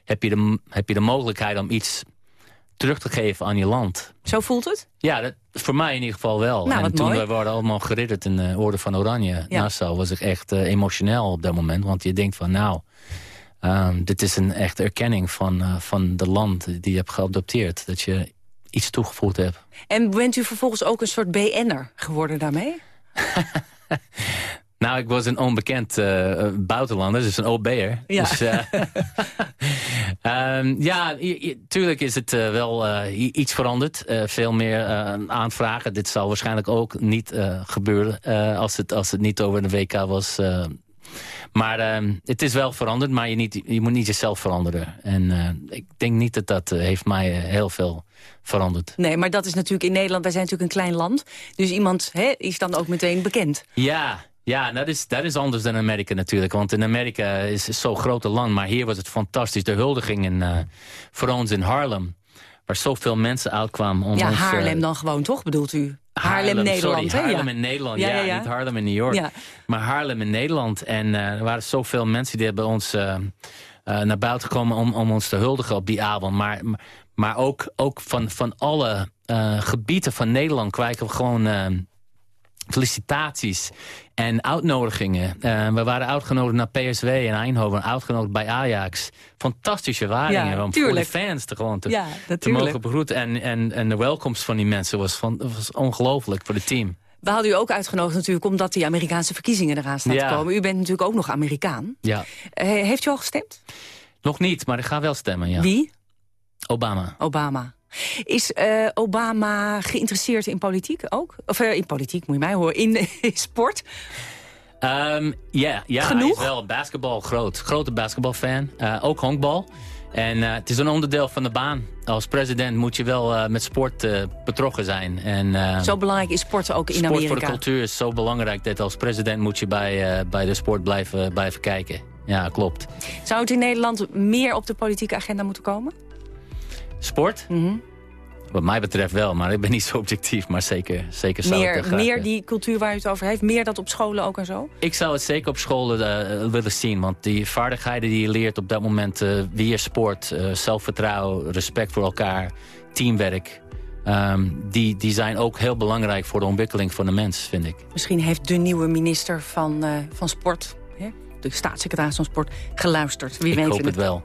heb je de, heb je de mogelijkheid om iets terug te geven aan je land. Zo voelt het? Ja, dat, voor mij in ieder geval wel. Nou, en toen mooi. we worden allemaal geridderd in de Orde van Oranje, Ja. Nassau, was ik echt uh, emotioneel op dat moment. Want je denkt van nou, um, dit is een echte erkenning van, uh, van de land die je hebt geadopteerd. Dat je iets toegevoegd hebt. En bent u vervolgens ook een soort BN'er geworden daarmee? Nou, ik was een onbekend uh, buitenlander, dus een OB'er. Ja. Dus, uh, um, ja, tuurlijk is het uh, wel iets veranderd. veel meer aanvragen. Dit zal waarschijnlijk ook niet gebeuren als, het, als het niet over de WK was. maar ehm, het is wel veranderd, maar je, niet, je moet niet jezelf veranderen. En ik denk niet dat dat heeft mij heel veel veranderd. Nee, maar dat is natuurlijk in Nederland, wij zijn natuurlijk een klein land. Dus iemand hè, is dan ook meteen bekend. Ja, ja, dat is, dat is anders dan Amerika natuurlijk. Want in Amerika is het zo'n groot land. Maar hier was het fantastisch. De huldiging in, uh, voor ons in Harlem. Waar zoveel mensen uitkwamen. Om ja, ons, Haarlem uh, dan gewoon, toch bedoelt u? Haarlem, Haarlem Nederland, sorry, hè? Haarlem in Nederland, Ja, ja, ja, ja. niet Haarlem in New York. Ja. Maar Haarlem in Nederland. En uh, er waren zoveel mensen die hebben ons uh, naar buiten gekomen om, om ons te huldigen op die avond. Maar, maar ook, ook van, van alle gebieden van Nederland krijgen we gewoon felicitaties en uitnodigingen. Uh, we waren uitgenodigd naar PSW in Eindhoven, uitgenodigd bij Ajax. Fantastische waardingen Ja, om voor de fans te, gewoon te, Ja, te natuurlijk. mogen begroeten. En, en, en de welkomst van die mensen was, van, was ongelooflijk voor het team. We hadden u ook uitgenodigd natuurlijk omdat die Amerikaanse verkiezingen eraan staan Ja. te komen. U bent natuurlijk ook nog Amerikaan. Ja. Eh, heeft u al gestemd? Nog niet, maar ik ga wel stemmen, ja. Wie? Obama. Obama. Is eh, Obama geïnteresseerd in politiek ook? Of eh, in politiek, moet je mij horen, in, in sport? Ehm, ja, ja, Genoeg? hij is wel basketbal groot. Grote basketbalfan. Eh, ook honkbal. En het is een onderdeel van de baan. Als president moet je wel met sport eh, betrokken zijn. En, eh, Zo belangrijk is sport ook in sport Amerika. voor de cultuur is zo belangrijk dat als president moet je bij, bij de sport blijven, blijven kijken. Ja, klopt. Zou het in Nederland meer op de politieke agenda moeten komen? Sport? Mhm. Wat mij betreft wel, maar ik ben niet zo objectief. Maar zeker, zeker zou Meer, graag, meer die cultuur waar u het over heeft? Meer dat op scholen ook en zo? Ik zou het zeker op school eh, willen zien. Want die vaardigheden die je leert op dat moment eh via sport... eh, zelfvertrouwen, respect voor elkaar, teamwerk... ehm, die, die zijn ook heel belangrijk voor de ontwikkeling van de mens, vind ik. Misschien heeft de nieuwe minister van, eh, van Sport... De staatssecretaris van Sport geluisterd. Wie ik weet hoop het wel.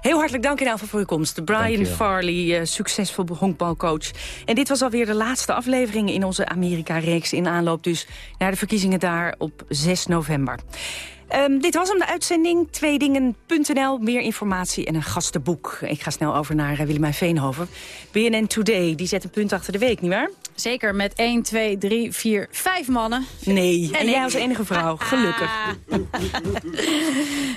Heel hartelijk dank in ieder geval voor uw komst. Brian. Farley, eh, succesvol honkbalcoach. En dit was alweer de laatste aflevering in onze Amerika-reeks... in aanloop dus naar de verkiezingen daar op 6 november. Ehm, dit was hem, de uitzending. Tweedingen.nl, meer informatie en een gastenboek. Ik ga snel over naar uh, Willemijn Veenhoven. BNN Today, die zet een punt achter de week, nietwaar? Zeker, met 1, 2, 3, 4, 5 mannen. Nee, en jij als enige vrouw, gelukkig.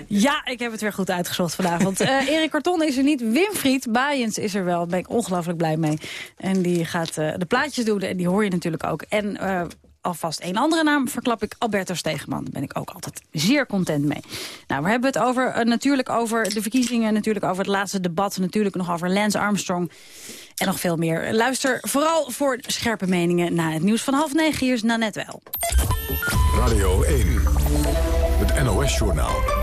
Ja, ik heb het weer goed uitgezocht vanavond. Eh Erik Karton is er niet. Winfried Baaiens is er wel. Daar ben ik ongelooflijk blij mee. En die gaat eh, de plaatjes doen en die hoor je natuurlijk ook. En eh, alvast een andere naam verklap ik. Alberto Stegeman. Daar ben ik ook altijd zeer content mee. Nou, we hebben het over, natuurlijk over de verkiezingen. Natuurlijk over het laatste debat. Natuurlijk nog over Lance Armstrong. En nog veel meer. Luister vooral voor scherpe meningen na het nieuws van half negen. Hier is Nanette Wel. Radio 1, het NOS-journaal.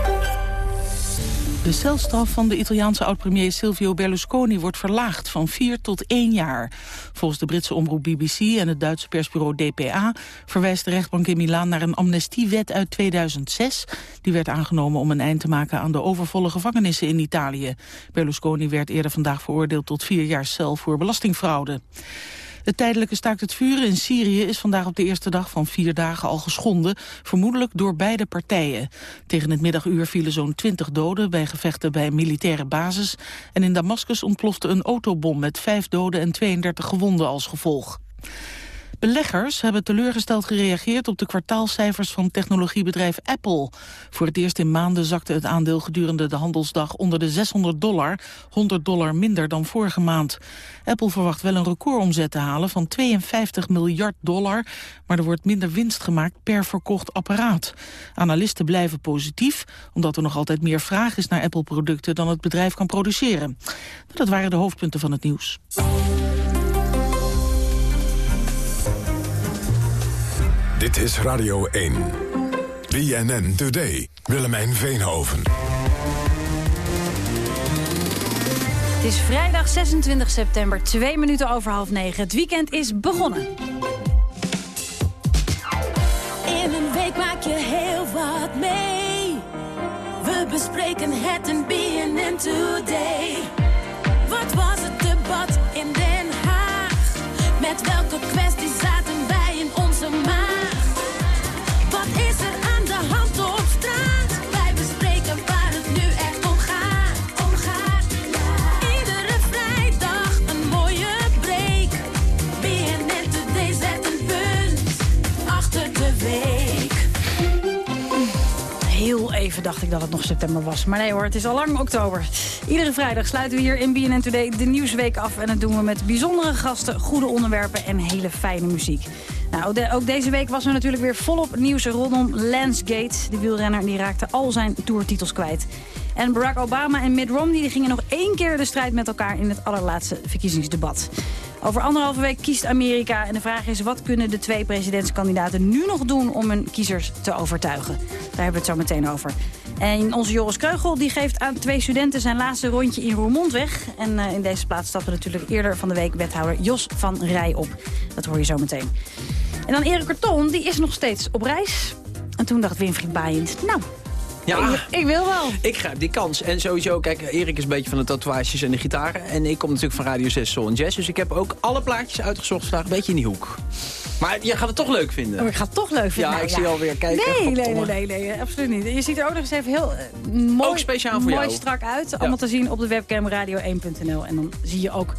De celstraf van de Italiaanse oud-premier Silvio Berlusconi wordt verlaagd van vier tot één jaar. Volgens de Britse omroep BBC en het Duitse persbureau DPA verwijst de rechtbank in Milaan naar een amnestiewet uit 2006. Die werd aangenomen om een eind te maken aan de overvolle gevangenissen in Italië. Berlusconi werd eerder vandaag veroordeeld tot vier jaar cel voor belastingfraude. Het tijdelijke staakt het vuren in Syrië is vandaag op de eerste dag van vier dagen al geschonden, vermoedelijk door beide partijen. Tegen het middaguur vielen zo'n 20 doden bij gevechten bij militaire basis en in Damascus ontplofte een autobom met vijf doden en 32 gewonden als gevolg. Beleggers hebben teleurgesteld gereageerd op de kwartaalcijfers van technologiebedrijf Apple. Voor het eerst in maanden zakte het aandeel gedurende de handelsdag onder de 600 dollar, 100 dollar minder dan vorige maand. Apple verwacht wel een recordomzet te halen van 52 miljard dollar, maar er wordt minder winst gemaakt per verkocht apparaat. Analisten blijven positief, omdat er nog altijd meer vraag is naar Apple-producten dan het bedrijf kan produceren. Dat waren de hoofdpunten van het nieuws. Dit is Radio 1. BNN Today. Willemijn Veenhoven. Het is vrijdag 26 september, twee minuten over half negen. Het weekend is begonnen. In een week maak je heel wat mee. We bespreken het in BNN Today. Wat was het debat in Den Haag? Met welke kwesties even dacht ik dat het nog september was. Maar nee hoor, het is al lang oktober. Iedere vrijdag sluiten we hier in BNN Today de Nieuwsweek af. En dat doen we met bijzondere gasten, goede onderwerpen en hele fijne muziek. Nou, ook deze week was er natuurlijk weer volop nieuws rondom Lance Gates. De wielrenner die raakte al zijn toertitels kwijt. En Barack Obama en Mitt Romney die gingen nog één keer de strijd met elkaar in het allerlaatste verkiezingsdebat. Over anderhalve week kiest Amerika en de vraag is... wat kunnen de twee presidentskandidaten nu nog doen om hun kiezers te overtuigen? Daar hebben we het zo meteen over. En onze Joris Kreugel die geeft aan twee studenten zijn laatste rondje in Roermond weg. En eh, in deze plaats stapte natuurlijk eerder van de week wethouder Jos van Rij op. Dat hoor je zo meteen. En dan Erik Karton, die is nog steeds op reis. En toen dacht Winfried Baaiend, nou, Ja, ik, ik wil wel. ik grijp die kans. En sowieso, kijk, Erik is een beetje van de tatoeages en de gitaren. En ik kom natuurlijk van Radio 6 Soul Jazz. Dus ik heb ook alle plaatjes uitgezocht vandaag, een beetje in die hoek. Maar jij gaat het toch leuk vinden. Oh, ik ga het toch leuk vinden. Ja, Nou, ik zie alweer kijken. Nee, nee, nee, nee, nee, absoluut niet. Je ziet er ook nog eens even heel eh, mooi, Ook speciaal voor mooi jou. strak uit. Allemaal te zien op de webcam radio1.nl. En dan zie je ook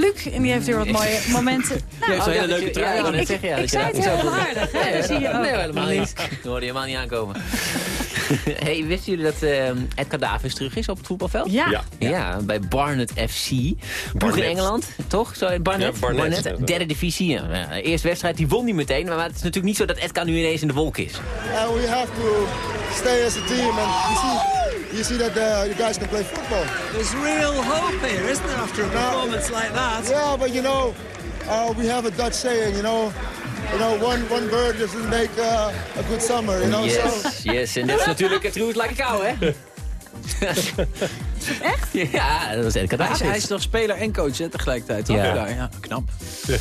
Luc. En die heeft weer wat mooie momenten. Nou, heeft een hele dat leuke trui Ja, ik Ik- ik zei het niet heel zo aardig, hè? Dat zie je ook. Nee, helemaal niet. Dat hoorde je helemaal niet aankomen. hey, wisten jullie dat uh, Edgar Davids terug is op het voetbalveld? Ja. Ja. Ja, bij Barnet FC. Ploeg in Barnet. Engeland, toch? Zo, Barnet? Ja, Barnet. derde divisie. Ja. Eerste wedstrijd, die won niet meteen. Maar het is natuurlijk niet zo dat Edgar nu ineens in de wolk is. And we have to stay as a team. And you see, that uh, you guys can play football. There's real hope here, isn't there, after a performance like that? Yeah, but you know, uh, we have a Dutch saying, you know, you know, one one bird doesn't make uh, a good summer. You know, so Yes, yes. En dat is natuurlijk het roert like a cow, hè? Echt? Ja, dat was Edgar Hij is, hij is toch speler en coach hè, tegelijkertijd. Ja. ja, knap.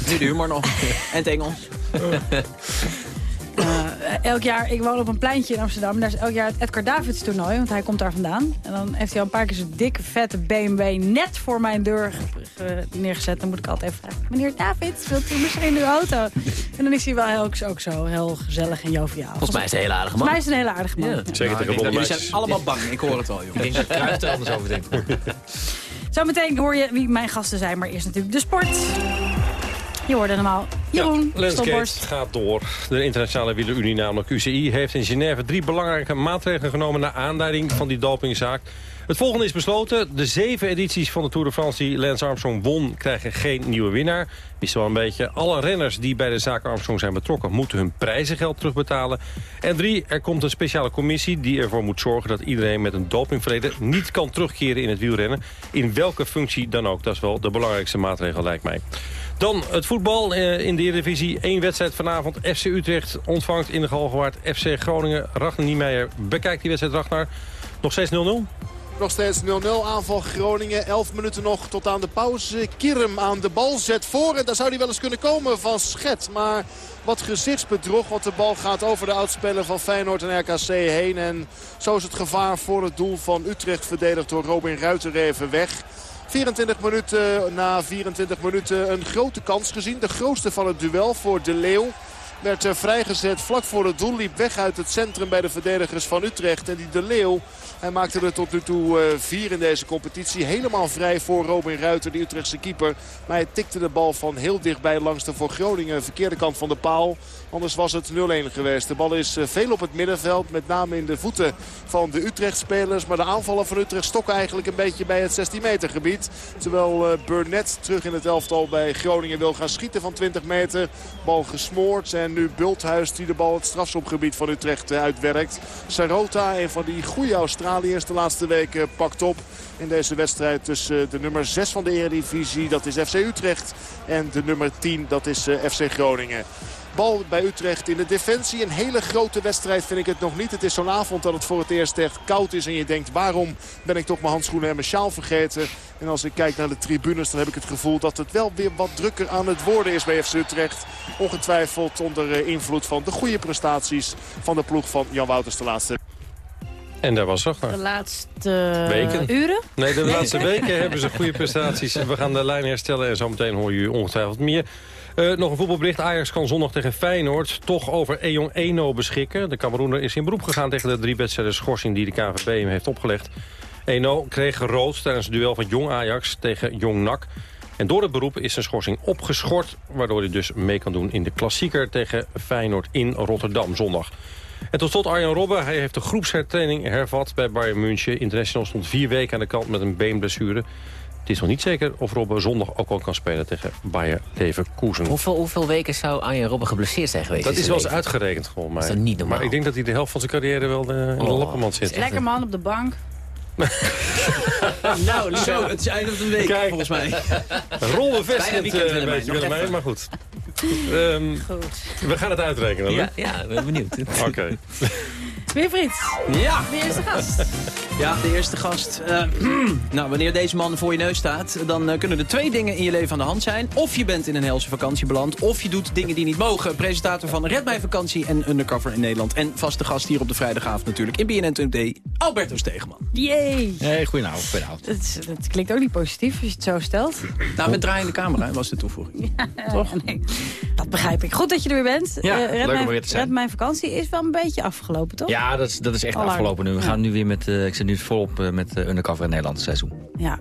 Nu de humor nog. En het Engels. Eh, elk jaar, ik woon op een pleintje in Amsterdam. En daar is elk jaar het Edgar Davids toernooi, want hij komt daar vandaan. En dan heeft hij al een paar keer zo'n dikke, vette BMW net voor mijn deur ge- ge- neergezet. Dan moet ik altijd even vragen, meneer Davids, wilt u misschien uw auto? En dan is hij wel heel, ook zo heel gezellig en joviaal. Volgens mij is het een hele aardige Volgens man. mij is een hele aardige man. Ja. Ja. Zeker tegen Jullie zijn allemaal bang, ik hoor het al, joh. Ik denk dat er anders over denkt. Zometeen hoor je wie mijn gasten zijn, maar eerst natuurlijk de sport. Je hoorde Jeroen Stopborst. gaat door. De internationale wielerunie, namelijk UCI, heeft in Genève drie belangrijke maatregelen genomen naar aanleiding van die dopingzaak. Het volgende is besloten. De zeven edities van de Tour de France die Lance Armstrong won... krijgen geen nieuwe winnaar. Wist wel een beetje. Alle renners die bij de zaak Armstrong zijn betrokken... moeten hun prijzengeld terugbetalen. En drie, er komt een speciale commissie die ervoor moet zorgen... dat iedereen met een dopingverleden niet kan terugkeren in het wielrennen. In welke functie dan ook. Dat is wel de belangrijkste maatregel, lijkt mij. Dan het voetbal eh, in de Eredivisie. Eén wedstrijd vanavond. FC Utrecht ontvangt in de Galgenwaard FC Groningen. Ragnar Niemeyer bekijkt die wedstrijd, Ragnar. Nog steeds 0-0? Nog steeds 0-0 aanval Groningen. 11 minuten nog tot aan de pauze. Kirm aan de bal zet voor. En daar zou hij wel eens kunnen komen van Schet. Maar wat gezichtsbedrog. Want de bal gaat over de oudspeler van Feyenoord en RKC heen. En zo is het gevaar voor het doel van Utrecht verdedigd door Robin Ruiter even weg. 24 minuten na 24 minuten een grote kans gezien. De grootste van het duel voor De Leeuw. Werd eh, vrijgezet vlak voor het doel. Liep weg uit het centrum bij de verdedigers van Utrecht. En die De Leeuw, hij maakte er tot nu toe eh, vier in deze competitie. Helemaal vrij voor Robin Ruiter, de Utrechtse keeper. Maar hij tikte de bal van heel dichtbij langs de voor Groningen verkeerde kant van de paal. Anders was het 0-1 geweest. De bal is eh, veel op het middenveld. Met name in de voeten van de Utrecht-spelers. Maar de aanvallen van Utrecht stokken eigenlijk een beetje bij het 16 meter gebied. Terwijl eh, Burnett terug in het elftal bij Groningen wil gaan schieten van 20 meter. Bal gesmoord. En nu Bulthuis die de bal het strafschopgebied van Utrecht eh, uitwerkt. Sarota, een van die goede Australiërs de laatste weken, pakt op. In deze wedstrijd tussen de nummer 6 van de Eredivisie, dat is FC Utrecht. En de nummer 10, dat is FC Groningen. Bal bij Utrecht in de defensie. Een hele grote wedstrijd vind ik het nog niet. Het is zo'n avond dat het voor het eerst echt koud is. En je denkt waarom ben ik toch mijn handschoenen en mijn sjaal vergeten. En als ik kijk naar de tribunes dan heb ik het gevoel dat het wel weer wat drukker aan het worden is bij FC Utrecht. Ongetwijfeld onder eh, invloed van de goede prestaties van de ploeg van Jan Wouters de laatste. En daar was Ragnar. De laatste Weken. uren? Nee, de laatste weken hebben ze goede prestaties. We gaan de lijn herstellen en zometeen hoor je ongetwijfeld meer. Eh, nog een voetbalbericht. Ajax kan zondag tegen Feyenoord toch over Ejong Eno beschikken. De Cameroener is in beroep gegaan tegen de drie wedstrijden schorsing die de KVB hem heeft opgelegd. Eno kreeg rood tijdens het duel van Jong Ajax tegen Jong NAC. En door het beroep is zijn schorsing opgeschort... waardoor hij dus mee kan doen in de klassieker tegen Feyenoord in Rotterdam zondag. En tot slot Arjan Robben. Hij heeft de groepshertraining hervat bij Bayern München. International stond vier weken aan de kant met een beenblessure. Het is nog niet zeker of Robben zondag ook al kan spelen tegen Bayer Leverkusen. Hoeveel, hoeveel weken zou Arjen Robben geblesseerd zijn geweest? Dat is wel eens uitgerekend volgens mij. Dat is niet normaal? Maar ik denk dat hij de helft van zijn carrière wel de, in de Oh, lappenmand zit. Lekker man op de bank. Nou, zo, het is einde van de week, Kijk. volgens mij. Rollen vestend, uh, Willemijn, beetje Willemijn, maar goed. Ehm, Goed. we gaan het uitrekenen. hè? Ja, ja, ik ben benieuwd. Oké. Wilfried, Ja. de eerste gast. Ja, de eerste gast. Eh, nou, wanneer deze man voor je neus staat, dan eh, kunnen er twee dingen in je leven aan de hand zijn. Of je bent in een helse vakantie beland, of je doet dingen die niet mogen. Presentator van Red Mijn Vakantie en Undercover in Nederland. En vaste gast hier op de vrijdagavond natuurlijk in BNN Today, Alberto Stegeman. Jee. Hey, goedenavond. goedenavond. Dat, is- dat klinkt ook niet positief als je het zo stelt. Nou, met draaiende camera was de toevoeging. Toch? Nee, dat begrijp ik. Goed dat je er weer bent. Ja, Eh, leuk om mijn, weer te zijn. Red Mijn Vakantie is wel een beetje afgelopen, toch? Ja, dat is, dat is echt afgelopen nu. We Ja. gaan nu weer met, eh, ik zit nu volop eh, met eh, Undercover in Nederland seizoen. Ja,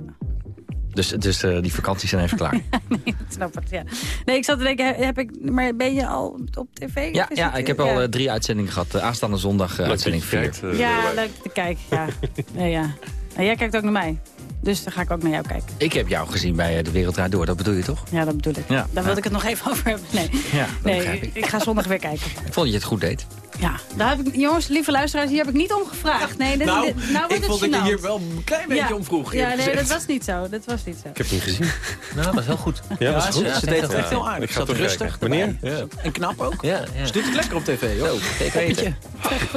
Dus, dus eh, die vakanties zijn even klaar. nee, ik snap het, ja. Nee, ik zat te denken, heb ik, maar ben je al op tv? ja, ja, ik heb al ja. drie uitzendingen gehad. Eh, aanstaande zondag eh, uitzending 4. Ja, leuk te kijken, ja. ja, ja. En jij kijkt ook naar mij. Dus dan ga ik ook naar jou kijken. Ik heb jou gezien bij De Wereld Draait Door, dat bedoel je toch? Ja, dat bedoel ik. Ja, Daar wilde ik het nog even over hebben. Nee, Ja, dat nee ik. ik ga zondag weer kijken. Ik vond dat je het goed deed. Ja, daar heb ik, jongens, lieve luisteraars, hier heb ik niet om gevraagd. Nee, dit, Nou, dit- nou wordt ik het vond dat je hier wel een klein beetje Ja. om vroeg. Ja, nee, gezegd. dat was niet zo. Dat was niet zo. Ik heb het niet gezien. Nou, dat was heel goed. Ja, was goed. ze, ze deed het echt heel aardig. ik zat rustig. erbij. En knap ook. Ja, ja. Ze doet het lekker op tv, hoor. Zo.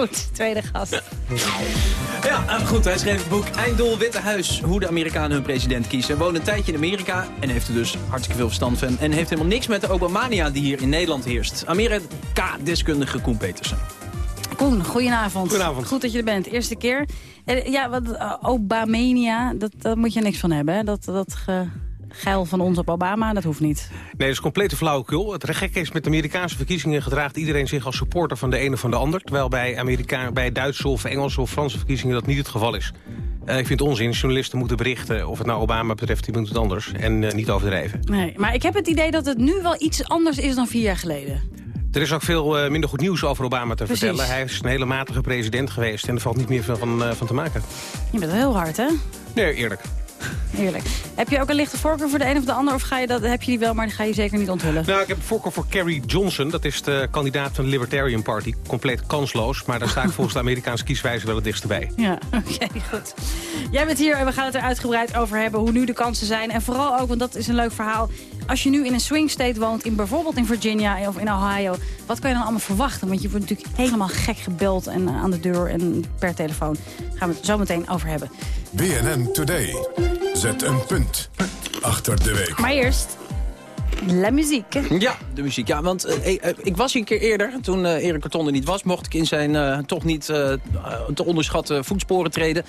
Goed, tweede gast. Ja, eh, goed. Hij schreef het boek Einddoel Witte Huis. Hoe de Amerikanen hun president kiezen. Woont een tijdje in Amerika en heeft er dus hartstikke veel verstand van. En heeft helemaal niks met de Obamania die hier in Nederland heerst. Amerika-deskundige Koen Petersen. Koen, goedenavond. Goedenavond. Goed dat je er bent. Eerste keer. Eh, Ja, wat uh, Obamania, dat, daar moet je niks van hebben. Hè? Dat, dat ge, geil van ons op Obama, dat hoeft niet. Nee, dat is complete flauwekul. Het gekke is, met de Amerikaanse verkiezingen gedraagt iedereen zich als supporter van de ene of van de ander. Terwijl bij, Amerika bij Duitse of Engelse of Franse verkiezingen dat niet het geval is. Eh, ik vind het onzin. Journalisten moeten berichten of het nou Obama betreft, die doen het anders. En eh, niet overdrijven. Nee, maar ik heb het idee dat het nu wel iets anders is dan vier jaar geleden. Er is ook veel eh, minder goed nieuws over Obama te Precies. vertellen. Hij is een hele matige president geweest en er valt niet meer veel van, van te maken. Je bent wel heel hard, hè? Nee, eerlijk. Heerlijk. Heb je ook een lichte voorkeur voor de een of de ander? Of ga je dat, heb je die wel, maar die ga je zeker niet onthullen? Nou, ik heb een voorkeur voor Kerry Johnson. Dat is de kandidaat van de Libertarian Party. Compleet kansloos, maar daar sta ik volgens de Amerikaanse kieswijze wel het dichtst bij. Ja, oké, goed. Jij bent hier en we gaan het er uitgebreid over hebben hoe nu de kansen zijn. En vooral ook, want dat is een leuk verhaal... als je nu in een swing state woont, in bijvoorbeeld in Virginia of in Ohio... wat kan je dan allemaal verwachten? Want je wordt natuurlijk helemaal gek gebeld en eh, aan de deur en per telefoon. Daar gaan we het zo meteen over hebben. BNN Today. Zet een punt achter de week. Maar eerst, la muziek. Ja, de muziek. Ja, want eh, eh, ik was hier een keer eerder. Toen eh Erik Karton er niet was, mocht ik in zijn eh, toch niet te onderschatten voetsporen treden.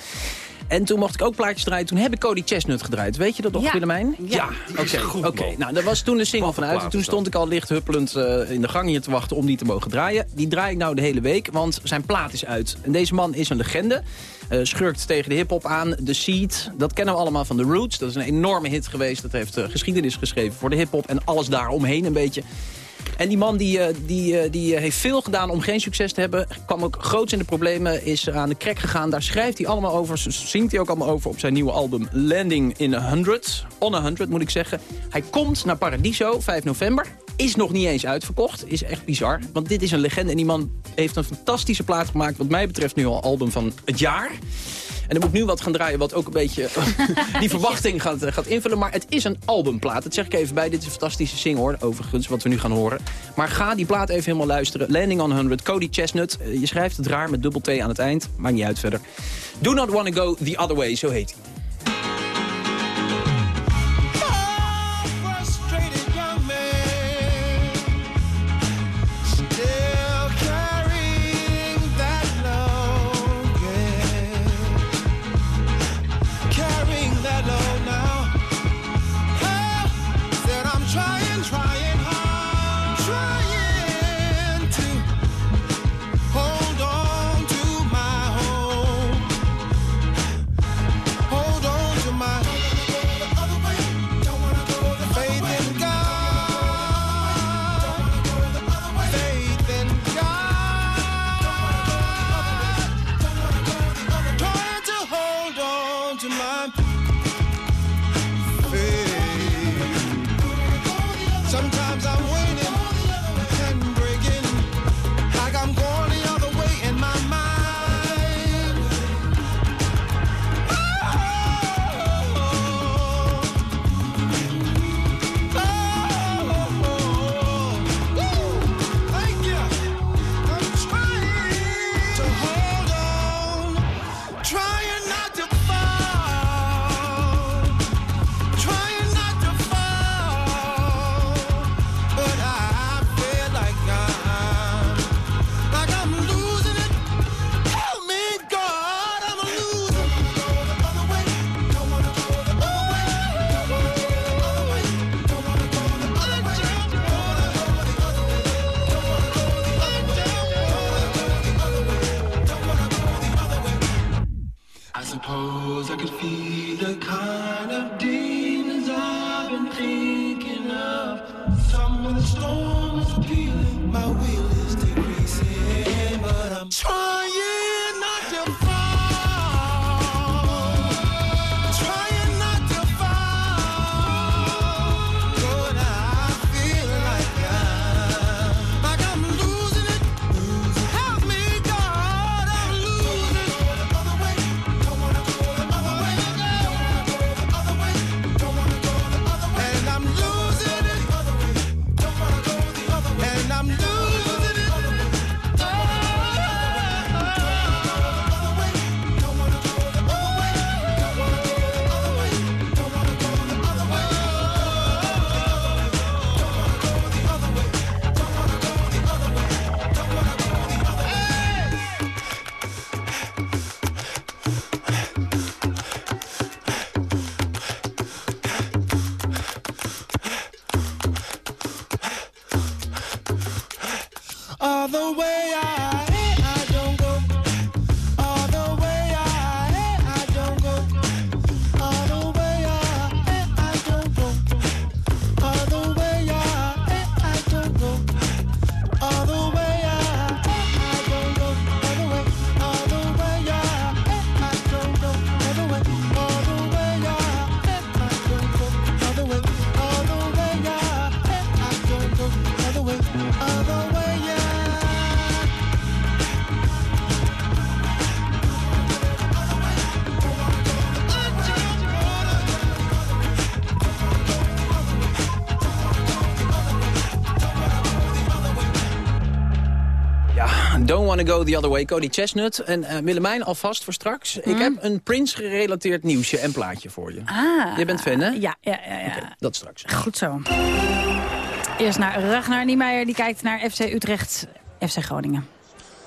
En toen mocht ik ook plaatjes draaien. Toen heb ik Cody Chestnut gedraaid. Weet je dat nog, Ja. Willemijn? Ja. Oké, oké. Nou, daar was toen een single van uit. En toen stond ik al licht huppelend eh, in de gang hier te wachten om die te mogen draaien. Die draai ik nou de hele week, want zijn plaat is uit. En deze man is een legende. Eh, schurkt tegen de hiphop aan. The Seed, dat kennen we allemaal van The Roots. Dat is een enorme hit geweest. Dat heeft eh, geschiedenis geschreven voor de hiphop en alles daaromheen een beetje. En die man die, eh, die, eh, die eh, heeft veel gedaan om geen succes te hebben. Kwam ook groots in de problemen, is aan de krek gegaan. Daar schrijft hij allemaal over, zingt hij ook allemaal over op zijn nieuwe album Landing in a 100. On a 100 moet ik zeggen. Hij komt naar Paradiso, 5 november. Is nog niet eens uitverkocht. Is echt bizar. Want dit is een legende. En die man heeft een fantastische plaat gemaakt. Wat mij betreft nu al album van het jaar. En dan moet nu wat gaan draaien wat ook een beetje die verwachting gaat, gaat invullen. Maar het is een albumplaat. Dat zeg ik even bij. Dit is een fantastische single hoor, overigens, wat we nu gaan horen. Maar ga die plaat even helemaal luisteren. Landing on 100, Cody Chestnut. Eh, Je schrijft het raar met dubbel T aan het eind. Maakt niet uit verder. Do not wanna go the other way, zo heet hij. The way Go The Other Way, Cody Chestnut. En eh, Willemijn, alvast voor straks. Ik heb een Prince-gerelateerd nieuwsje en plaatje voor je. Ah. Je bent fan, hè? Ja, ja, ja. ja. Dat straks. Goed zo. Eerst naar Ragnar Niemeyer, die kijkt naar FC Utrecht, FC Groningen.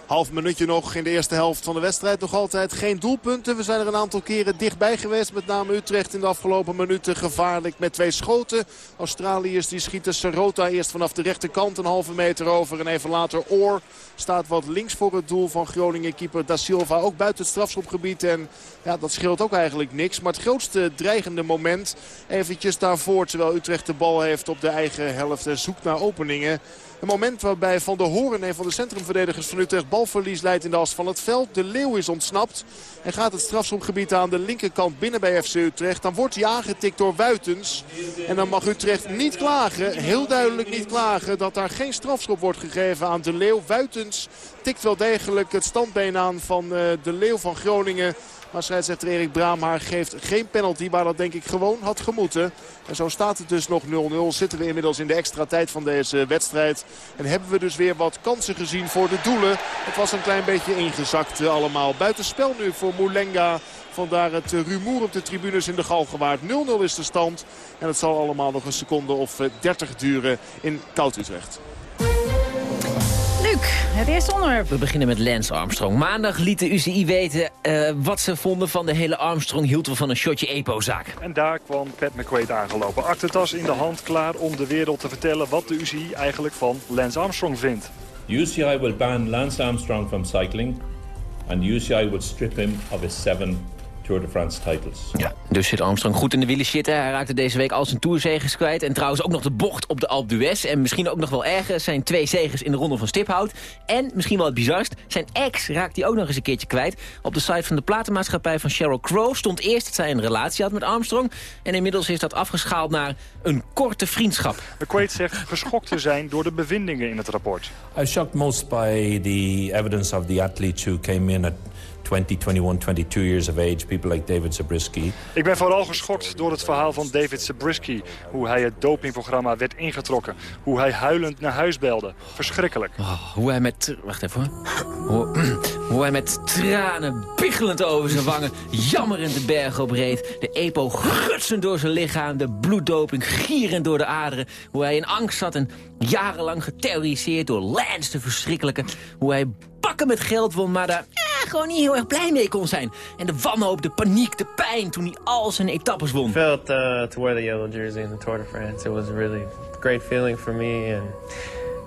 Half minuutje nog in de eerste helft van de wedstrijd. Nog altijd geen doelpunten. We zijn er een aantal keren dichtbij geweest. Met name Utrecht in de afgelopen minuten gevaarlijk met twee schoten. Australiërs die schieten Sarota eerst vanaf de rechterkant een halve meter over. En even later Oor staat wat links voor het doel van Groningen. Keeper Da Silva ook buiten het strafschopgebied. En ja, dat scheelt ook eigenlijk niks. Maar het grootste dreigende moment eventjes daarvoor. Terwijl Utrecht de bal heeft op de eigen helft. En zoekt naar openingen. Een moment waarbij Van der Hoorn, een van de centrumverdedigers van Utrecht, balverlies leidt in de as van het veld. De Leeuw is ontsnapt en gaat het strafschopgebied aan de linkerkant binnen bij FC Utrecht. Dan wordt hij aangetikt door Wuitens. En dan mag Utrecht niet klagen, heel duidelijk niet klagen, dat daar geen strafschop wordt gegeven aan de Leeuw. Wuitens tikt wel degelijk het standbeen aan van eh, de Leeuw van Groningen. Maar scheidsrechter Erik Braamhaar geeft geen penalty, maar dat denk ik gewoon had gemoeten. En zo staat het dus nog 0-0. Zitten we inmiddels in de extra tijd van deze wedstrijd. En hebben we dus weer wat kansen gezien voor de doelen. Het was een klein beetje ingezakt allemaal. Buitenspel nu voor Moulenga. Vandaar het rumoer op de tribunes in de Galgenwaard. 0-0 is de stand. En het zal allemaal nog een seconde of eh, 30 duren in Koud Utrecht. Luc, het eerste onderwerp. We beginnen met Lance Armstrong. Maandag liet de UCI weten eh, wat ze vonden van de hele Armstrong hield we van een shotje EPO-zaak. En daar kwam Pat McQuaid aangelopen. Aktentas in de hand, klaar om de wereld te vertellen wat de UCI eigenlijk van Lance Armstrong vindt. The UCI will ban Lance Armstrong from cycling and the UCI will strip him of his seven Tour de France titles. Ja, dus zit Armstrong goed in de wielen zitten. Hij raakte deze week al zijn toerzegers kwijt. En trouwens ook nog de bocht op de Alpe d'Huez. En misschien ook nog wel erger zijn twee zegers in de ronde van Stiphout. En misschien wel het bizarst, zijn ex raakt hij ook nog eens een keertje kwijt. Op de site van de platenmaatschappij van Sheryl Crow stond eerst dat zij een relatie had met Armstrong. En inmiddels is dat afgeschaald naar een korte vriendschap. McQuaid zegt geschokt te zijn door de bevindingen in het rapport. I was shocked most by the evidence of the athletes who came in at 20, 21, 22 years of age, people like David Zabriskie. Ik ben vooral geschokt door het verhaal van David Zabriskie. Hoe hij het dopingprogramma werd ingetrokken. Hoe hij huilend naar huis belde. Verschrikkelijk. Oh, hoe hij met... Wacht even hoor. Hoe, hoe hij met tranen biggelend over zijn wangen... jammerend de berg opreed. De EPO gutsend door zijn lichaam. De bloeddoping gierend door de aderen. Hoe hij in angst zat en jarenlang geterroriseerd door Lance de Verschrikkelijke. Hoe hij bakken met geld won, maar daar eh, gewoon niet heel erg blij mee kon zijn. En de wanhoop, de paniek, de pijn toen hij al zijn etappes won. felt uh, to wear the yellow jersey in the Tour de France. It was a really great feeling for me, and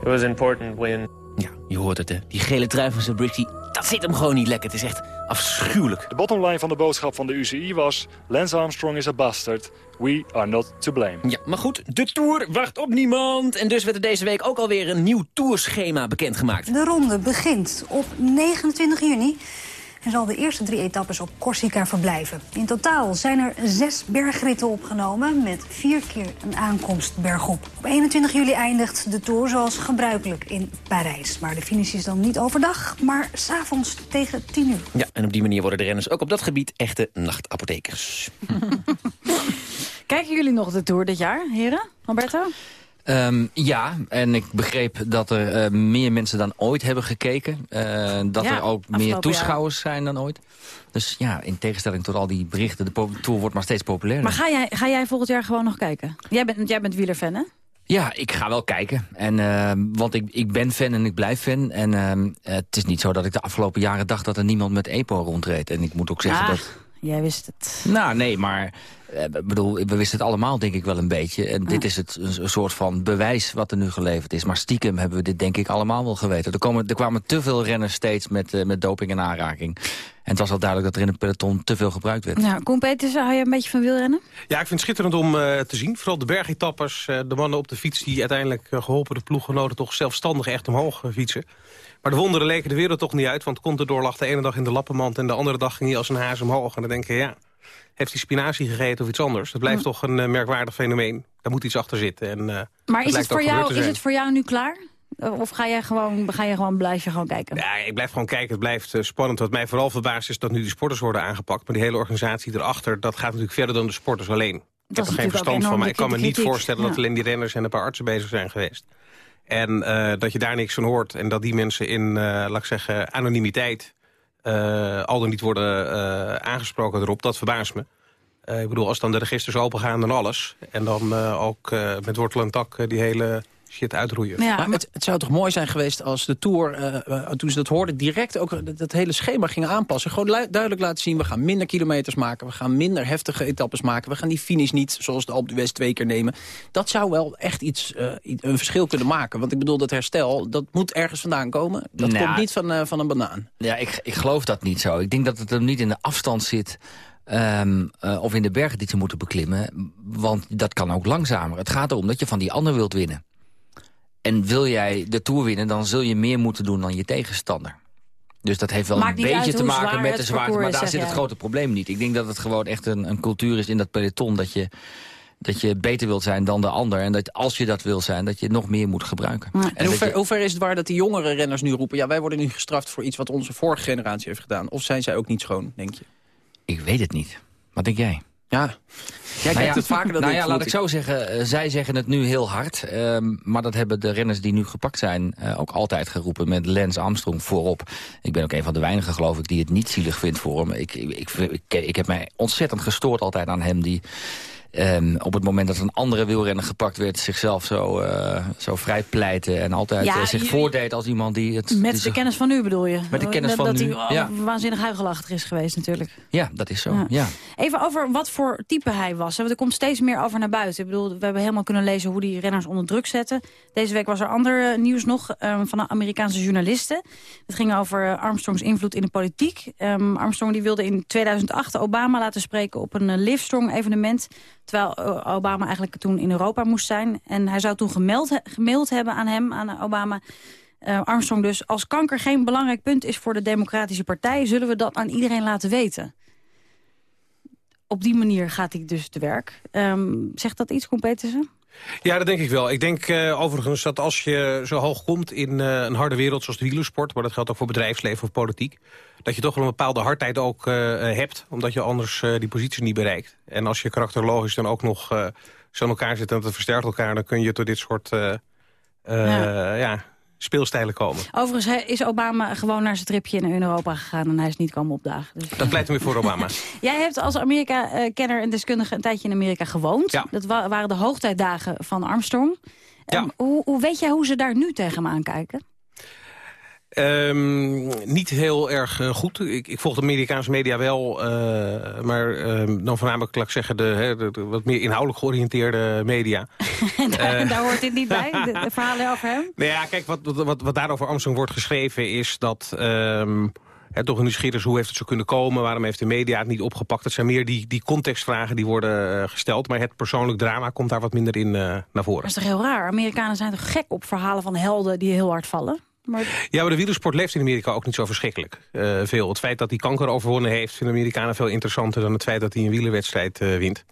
it was an important win. Ja, je hoort het, hè. Die gele trui van Zabriskie, dat zit hem gewoon niet lekker. Het is echt Afschuwelijk. De bottomline van de boodschap van de UCI was... Lance Armstrong is a bastard. We are not to blame. Ja, maar goed, de Tour wacht op niemand. En dus werd er deze week ook alweer een nieuw tourschema bekendgemaakt. De ronde begint op 29 juni en zal de eerste drie etappes op Corsica verblijven. In totaal zijn er zes bergritten opgenomen met vier keer een aankomst bergop. Op 21 juli eindigt de Tour zoals gebruikelijk in Parijs. Maar de finish is dan niet overdag, maar s'avonds tegen 10 uur. Ja, en op die manier worden de renners ook op dat gebied echte nachtapothekers. Kijken jullie nog de Tour dit jaar, heren? Alberto? Ehm, ja, en ik begreep dat er eh, meer mensen dan ooit hebben gekeken. Eh, dat Ja, er ook meer toeschouwers zijn dan ooit. Dus ja, in tegenstelling tot al die berichten, de Tour wordt maar steeds populairder. Maar ga jij, ga jij volgend jaar gewoon nog kijken? Jij bent, jij bent wielerfan, hè? Ja, ik ga wel kijken. En, ehm, want ik, ik ben fan en ik blijf fan. En ehm, het is niet zo dat ik de afgelopen jaren dacht dat er niemand met EPO rondreed. En ik moet ook zeggen Ah, dat... Jij wist het. Nou, nee, maar ik bedoel, we wisten het allemaal denk ik wel een beetje. En dit is het, een, soort van bewijs wat er nu geleverd is. Maar stiekem hebben we dit denk ik allemaal wel geweten. Er, komen, er kwamen te veel renners steeds met, eh, met doping en aanraking. En het was al duidelijk dat er in het peloton te veel gebruikt werd. Nou, Koen hou je een beetje van wielrennen? Ja, ik vind het schitterend om eh, te zien. Vooral de bergetappers, eh, de mannen op de fiets... die uiteindelijk eh, geholpen de ploeggenoten toch zelfstandig echt omhoog eh, fietsen. Maar de wonderen leken de wereld toch niet uit. Want Contador lag de ene dag in de lappenmand... en de andere dag ging hij als een haas omhoog. En dan denk je, ja, heeft hij spinazie gegeten of iets anders? Dat blijft toch een eh, merkwaardig fenomeen. Daar moet iets achter zitten. En, eh, Maar dat is het, voor jou, is het voor jou nu klaar? Of ga jij gewoon, ga je gewoon, blijf je gewoon kijken? Ja, ik blijf gewoon kijken. Het blijft eh, spannend. Wat mij vooral verbaast is dat nu die sporters worden aangepakt. Maar die hele organisatie erachter, dat gaat natuurlijk verder dan de sporters alleen. Ik heb er geen verstand van, maar de ik kan me niet voorstellen... dat alleen die renners en een paar artsen bezig zijn geweest. En dat je daar niks van hoort. En dat die mensen in, laat ik zeggen, anonimiteit... eh, al dan niet worden eh, aangesproken erop, dat verbaast me. Eh, ik bedoel, als dan de registers opengaan en alles... en dan ook met wortel en tak die hele shit uitroeien. maar het, het zou toch mooi zijn geweest als de Tour, eh, eh, toen ze dat hoorden... direct ook dat, dat hele schema gingen aanpassen. Gewoon duidelijk laten zien, we gaan minder kilometers maken... we gaan minder heftige etappes maken. We gaan die finish niet, zoals de Alpe d'Huez, twee keer nemen. Dat zou wel echt iets, eh, een verschil kunnen maken. Want ik bedoel, dat herstel, dat moet ergens vandaan komen. Dat Nou, komt niet van, eh, van een banaan. Ja, ik, ik geloof dat niet zo. Ik denk dat het hem niet in de afstand zit... ehm, eh, of in de bergen die ze moeten beklimmen. Want dat kan ook langzamer. Het gaat erom dat je van die ander wilt winnen. En wil jij de Tour winnen, dan zul je meer moeten doen dan je tegenstander. Dus dat heeft wel Maakt een beetje te maken met het de zwaarte. Maar daar zit het grote probleem niet. Ik denk dat het gewoon echt een, een cultuur is in dat peloton... dat je, dat je beter wilt zijn dan de ander. En dat als je dat wil zijn, dat je nog meer moet gebruiken. En, hoe, ver, je- hoe ver is het waar dat die jongere renners nu roepen... ja, wij worden nu gestraft voor iets wat onze vorige generatie heeft gedaan? Of zijn zij ook niet schoon, denk je? Ik weet het niet. Wat denk jij? Ja, jij Nou kijkt ja, het vaker dan nou ik, ja, laat ik zo zeggen. eh, zij zeggen het nu heel hard. ehm, maar dat hebben de renners die nu gepakt zijn eh, ook altijd geroepen. Met Lance Armstrong voorop. Ik ben ook een van de weinigen, geloof ik, die het niet zielig vindt voor hem. Ik, ik, ik, ik, ik heb mij ontzettend gestoord altijd aan hem. Die ehm, op het moment dat een andere wielrenner gepakt werd... zichzelf zo, eh, zo vrij pleitte. En altijd Ja, eh, zich voordeed als iemand die het... Met die de kennis van nu bedoel je? Met de kennis dat, van dat nu, hij ja. waanzinnig huigelachtig is geweest natuurlijk. Ja, dat is zo. Ja. Ja. Even over wat voor type hij was. Want er komt steeds meer over naar buiten. Ik bedoel, we hebben helemaal kunnen lezen hoe die renners onder druk zetten. Deze week was er ander eh, nieuws nog eh, van de Amerikaanse journalisten. Het ging over Armstrongs invloed in de politiek. Ehm, Armstrong die wilde in 2008 Obama laten spreken op een eh, Livestrong evenement. Terwijl Obama eigenlijk toen in Europa moest zijn. En hij zou toen gemeld, gemaild hebben aan hem, aan Obama... Eh, Armstrong dus, als kanker geen belangrijk punt is voor de Democratische Partij... zullen we dat aan iedereen laten weten. Op die manier gaat hij dus te werk. Ehm, zegt dat iets, Koen? Ja, dat denk ik wel. Ik denk eh, overigens dat als je zo hoog komt in eh, een harde wereld zoals de wielersport... maar dat geldt ook voor bedrijfsleven of politiek... dat je toch wel een bepaalde hardheid ook eh, hebt... omdat je anders die positie niet bereikt. En als je karakterologisch dan ook nog zo in elkaar zit en het versterkt elkaar... dan kun je tot dit soort ja. Speelstijlen komen. Overigens is Obama gewoon naar zijn tripje in Europa gegaan... en hij is niet komen opdagen. Dus- Dat pleit weer voor Obama. Jij hebt als Amerika-kenner en deskundige een tijdje in Amerika gewoond. Ja. Dat wa- waren de hoogtijdagen van Armstrong. Ja. Ehm, hoe, hoe weet jij hoe ze daar nu tegen hem aankijken? Ehm, niet heel erg eh, goed. Ik, ik volg de Amerikaanse media wel, eh, maar ehm, dan voornamelijk, laat ik zeggen, de, hè, de- de wat meer inhoudelijk georiënteerde media. daar, Eh. daar hoort dit niet bij, de, de verhalen over hem? Nou ja, kijk, wat, wat, wat, wat daar over Armstrong wordt geschreven is dat... ehm, Hè, toch nieuwsgierig hoe heeft het zo kunnen komen... waarom heeft de media het niet opgepakt. Dat zijn meer die, die contextvragen die worden gesteld. Maar het persoonlijk drama komt daar wat minder in naar voren. Dat is toch heel raar? Amerikanen zijn toch gek op verhalen van helden die heel hard vallen? Maar Ja, maar de wielersport leeft in Amerika ook niet zo verschrikkelijk eh, veel. Het feit dat hij kanker overwonnen heeft... vinden Amerikanen veel interessanter dan het feit dat hij een wielerwedstrijd eh, wint.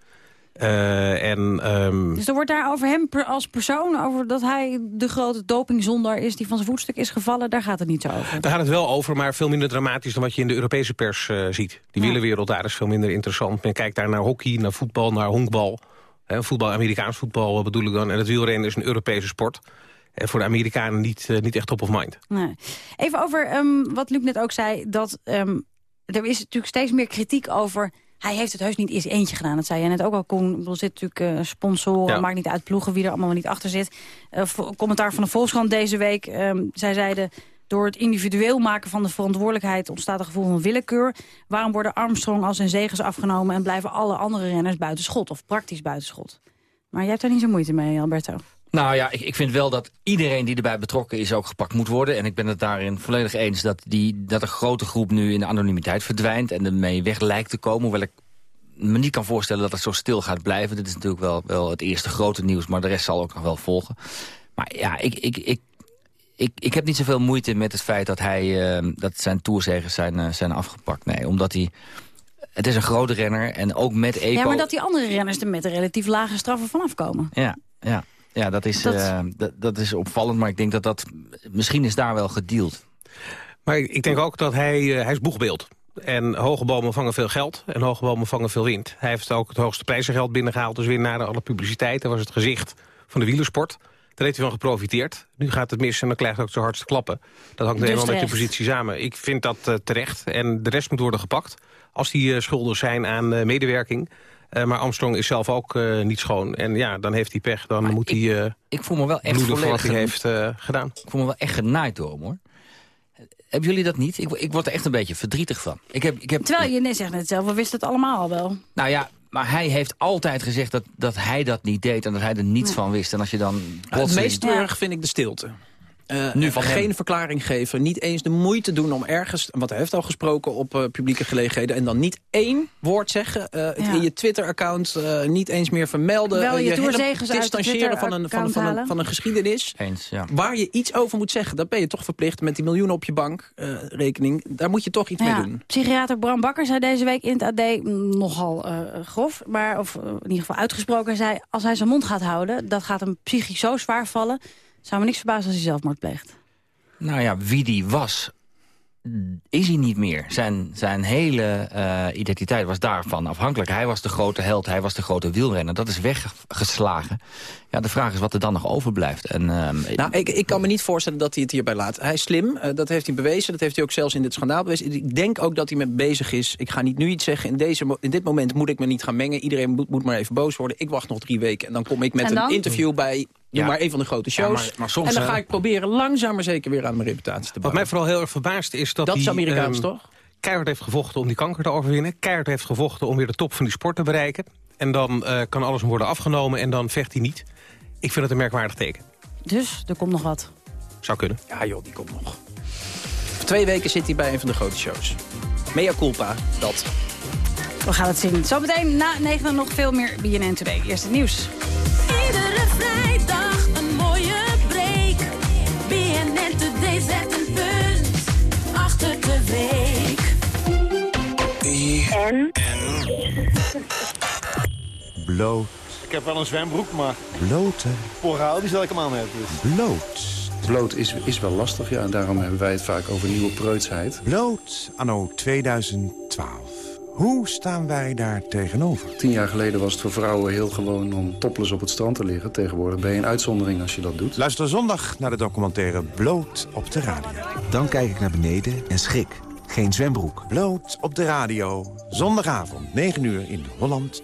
Eh, en, ehm, Dus er wordt daar over hem als persoon, over dat hij de grote dopingzondaar is die van zijn voetstuk is gevallen, daar gaat het niet zo over. Daar gaat het wel over, maar veel minder dramatisch dan wat je in de Europese pers ziet. Die wielerwereld daar is veel minder interessant. Men kijkt daar naar hockey, naar voetbal, naar honkbal. Voetbal, Amerikaans voetbal bedoel ik dan. En het wielrennen is een Europese sport. En voor de Amerikanen niet, eh, niet echt top of mind. Nee. Even over ehm, wat Luc net ook zei, dat ehm, er is natuurlijk steeds meer kritiek over... Hij heeft het heus niet eens eentje gedaan. Dat zei jij net ook al, Koen. Er zit natuurlijk eh, sponsoren, Ja. maakt niet uit ploegen wie er allemaal niet achter zit. Eh, commentaar van de Volkskrant deze week. ehm, zij zeiden, door het individueel maken van de verantwoordelijkheid... ontstaat een gevoel van willekeur. Waarom worden Armstrong als zijn zegens afgenomen... en blijven alle andere renners buiten schot of praktisch buiten schot? Maar jij hebt daar niet zo moeite mee, Alberto. Nou ja, ik, ik vind wel dat iedereen die erbij betrokken is ook gepakt moet worden. En ik ben het daarin volledig eens dat, die, dat een grote groep nu in de anonimiteit verdwijnt... en ermee weg lijkt te komen. Hoewel ik me niet kan voorstellen dat het zo stil gaat blijven. Dit is natuurlijk wel, wel het eerste grote nieuws, maar de rest zal ook nog wel volgen. Maar ja, ik, ik, ik, ik, ik heb niet zoveel moeite met het feit dat, hij, eh, dat zijn toerzegers zijn, eh, zijn afgepakt. Nee, omdat hij... Het is een grote renner en ook met EPO... Ja, maar dat die andere renners er met een relatief lage straffen vanaf komen. Ja, ja, ja dat, is, Dat- eh, dat, dat is opvallend, maar ik denk dat dat... Misschien is daar wel gedeeld. Maar ik denk ook dat hij, eh, hij is boegbeeld. En hoge bomen vangen veel geld en hoge bomen vangen veel wind. Hij heeft ook het hoogste prijzengeld binnengehaald. Dus weer na alle publiciteit. Hij was het gezicht van de wielersport. Daar heeft hij van geprofiteerd. Nu gaat het mis en dan krijgt hij ook zo hardste klappen. Dat hangt Dus helemaal met je positie samen. Ik vind dat eh, terecht. En de rest moet worden gepakt. Als die eh, schuldig zijn aan eh, medewerking. Eh, maar Armstrong is zelf ook eh, niet schoon. En ja, dan heeft hij pech. Dan moet hij eh Ik voel me wel echt volledig... hij heeft eh, gedaan. Ik voel me wel echt genaaid door hem, hoor. Hebben jullie dat niet? Ik, ik word er echt een beetje verdrietig van. Ik heb, ik heb, Terwijl je net zegt net zelf, we wisten het allemaal al wel. Nou ja, maar hij heeft altijd gezegd dat, dat hij dat niet deed... en dat hij er niets van wist. En als je dan Het meest treurig vind ik de stilte. Eh, Nu van geen hem. verklaring geven, niet eens de moeite doen om ergens... want hij heeft al gesproken op eh, publieke gelegenheden... en dan niet één woord zeggen, eh, Ja. in je Twitter-account eh, niet eens meer vermelden... Wel je de distancieren van een, van, van, een, van een geschiedenis... Eens, ja. waar je iets over moet zeggen. Dat ben je toch verplicht met die miljoenen op je bankrekening. Daar moet je toch iets mee Ja, doen. Psychiater Bram Bakker zei deze week in het AD mm, nogal eh, grof, maar, of in ieder geval uitgesproken. Zei, als hij zijn mond gaat houden, dat gaat hem psychisch zo zwaar vallen. Zou me niks verbazen als hij zelfmoord pleegt. Nou ja, wie die was, is hij niet meer. Zijn, zijn hele eh, identiteit was daarvan afhankelijk. Hij was de grote held, hij was de grote wielrenner. Dat is weggeslagen. Ja, de vraag is wat er dan nog overblijft. En, ehm, Nou, ik, ik kan me niet voorstellen dat hij het hierbij laat. Hij is slim, eh, dat heeft hij bewezen. Dat heeft hij ook zelfs in dit schandaal bewezen. Ik denk ook dat hij met bezig is. Ik ga niet nu iets zeggen. In, deze, in dit moment moet ik me niet gaan mengen. Iedereen moet, moet maar even boos worden. Ik wacht nog drie weken en dan kom ik met een interview bij... Ja. maar een van de grote Ja, shows. maar- maar soms, en dan hè? ga ik proberen langzaam maar zeker weer aan mijn reputatie te Wat bouwen. mij vooral heel erg verbaast is dat, Dat is hij, Amerikaans, ehm, toch? keihard heeft gevochten om die kanker te overwinnen. Keihard heeft gevochten om weer de top van die sport te bereiken. En dan eh, kan alles hem worden afgenomen en dan vecht hij niet. Ik vind het een merkwaardig teken. Dus er komt nog wat. Zou kunnen. Ja joh, die komt nog. Voor twee weken zit hij bij een van de grote shows. Mea culpa, dat. We gaan het zien. Zometeen na negen nog veel meer BNN Today. Eerst het nieuws. Iedere Zet een punt achter de week. En? Bloot. Ik heb wel een zwembroek, maar Blote. poraal die zal ik hem aan hebben. Dus. Bloot. Bloot is, is wel lastig, ja. En daarom hebben wij het vaak over nieuwe preutsheid. Bloot anno 2012. Hoe staan wij daar tegenover? Tien jaar geleden was het voor vrouwen heel gewoon om topless op het strand te liggen. Tegenwoordig ben je een uitzondering als je dat doet. Luister zondag naar de documentaire Bloot op de radio. Dan kijk ik naar beneden en schrik. Geen zwembroek. Bloot op de radio. Zondagavond, 9 uur in Holland.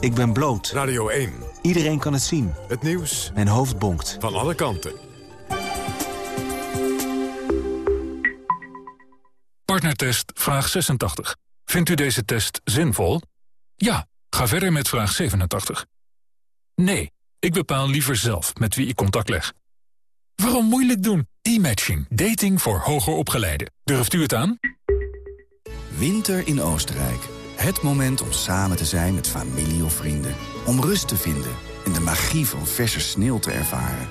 Ik ben bloot. Radio 1. Iedereen kan het zien. Het nieuws Mijn hoofd bonkt. van alle kanten. Partnertest vraag 86. Vindt u deze test zinvol? Ja, ga verder met vraag 87. Nee, ik bepaal liever zelf met wie ik contact leg. Waarom moeilijk doen? E-matching. Dating voor hoger opgeleiden. Durft u het aan? Winter in Oostenrijk. Het moment om samen te zijn met familie of vrienden. Om rust te vinden en de magie van verse sneeuw te ervaren.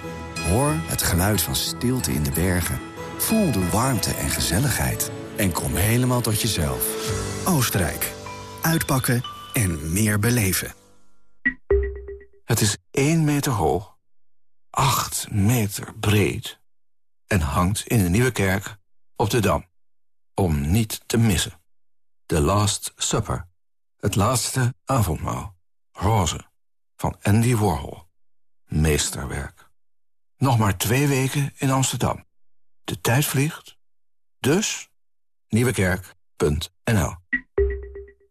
Hoor het geluid van stilte in de bergen. Voel de warmte en gezelligheid. En kom helemaal tot jezelf. Oostenrijk. Uitpakken en meer beleven. Het is 1 meter hoog, 8 meter breed... en hangt in de Nieuwe Kerk op de Dam. Om niet te missen. The Last Supper. Het laatste avondmaal. Roze. Van Andy Warhol. Meesterwerk. Nog maar twee weken in Amsterdam. De tijd vliegt. Dus nieuwekerk.nl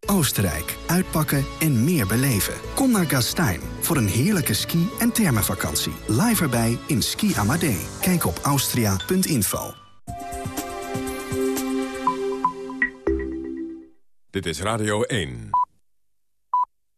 Oostenrijk. Uitpakken en meer beleven. Kom naar Gastein voor een heerlijke ski- en thermenvakantie. Live erbij in Ski Amadee. Kijk op austria.info. Dit is Radio 1.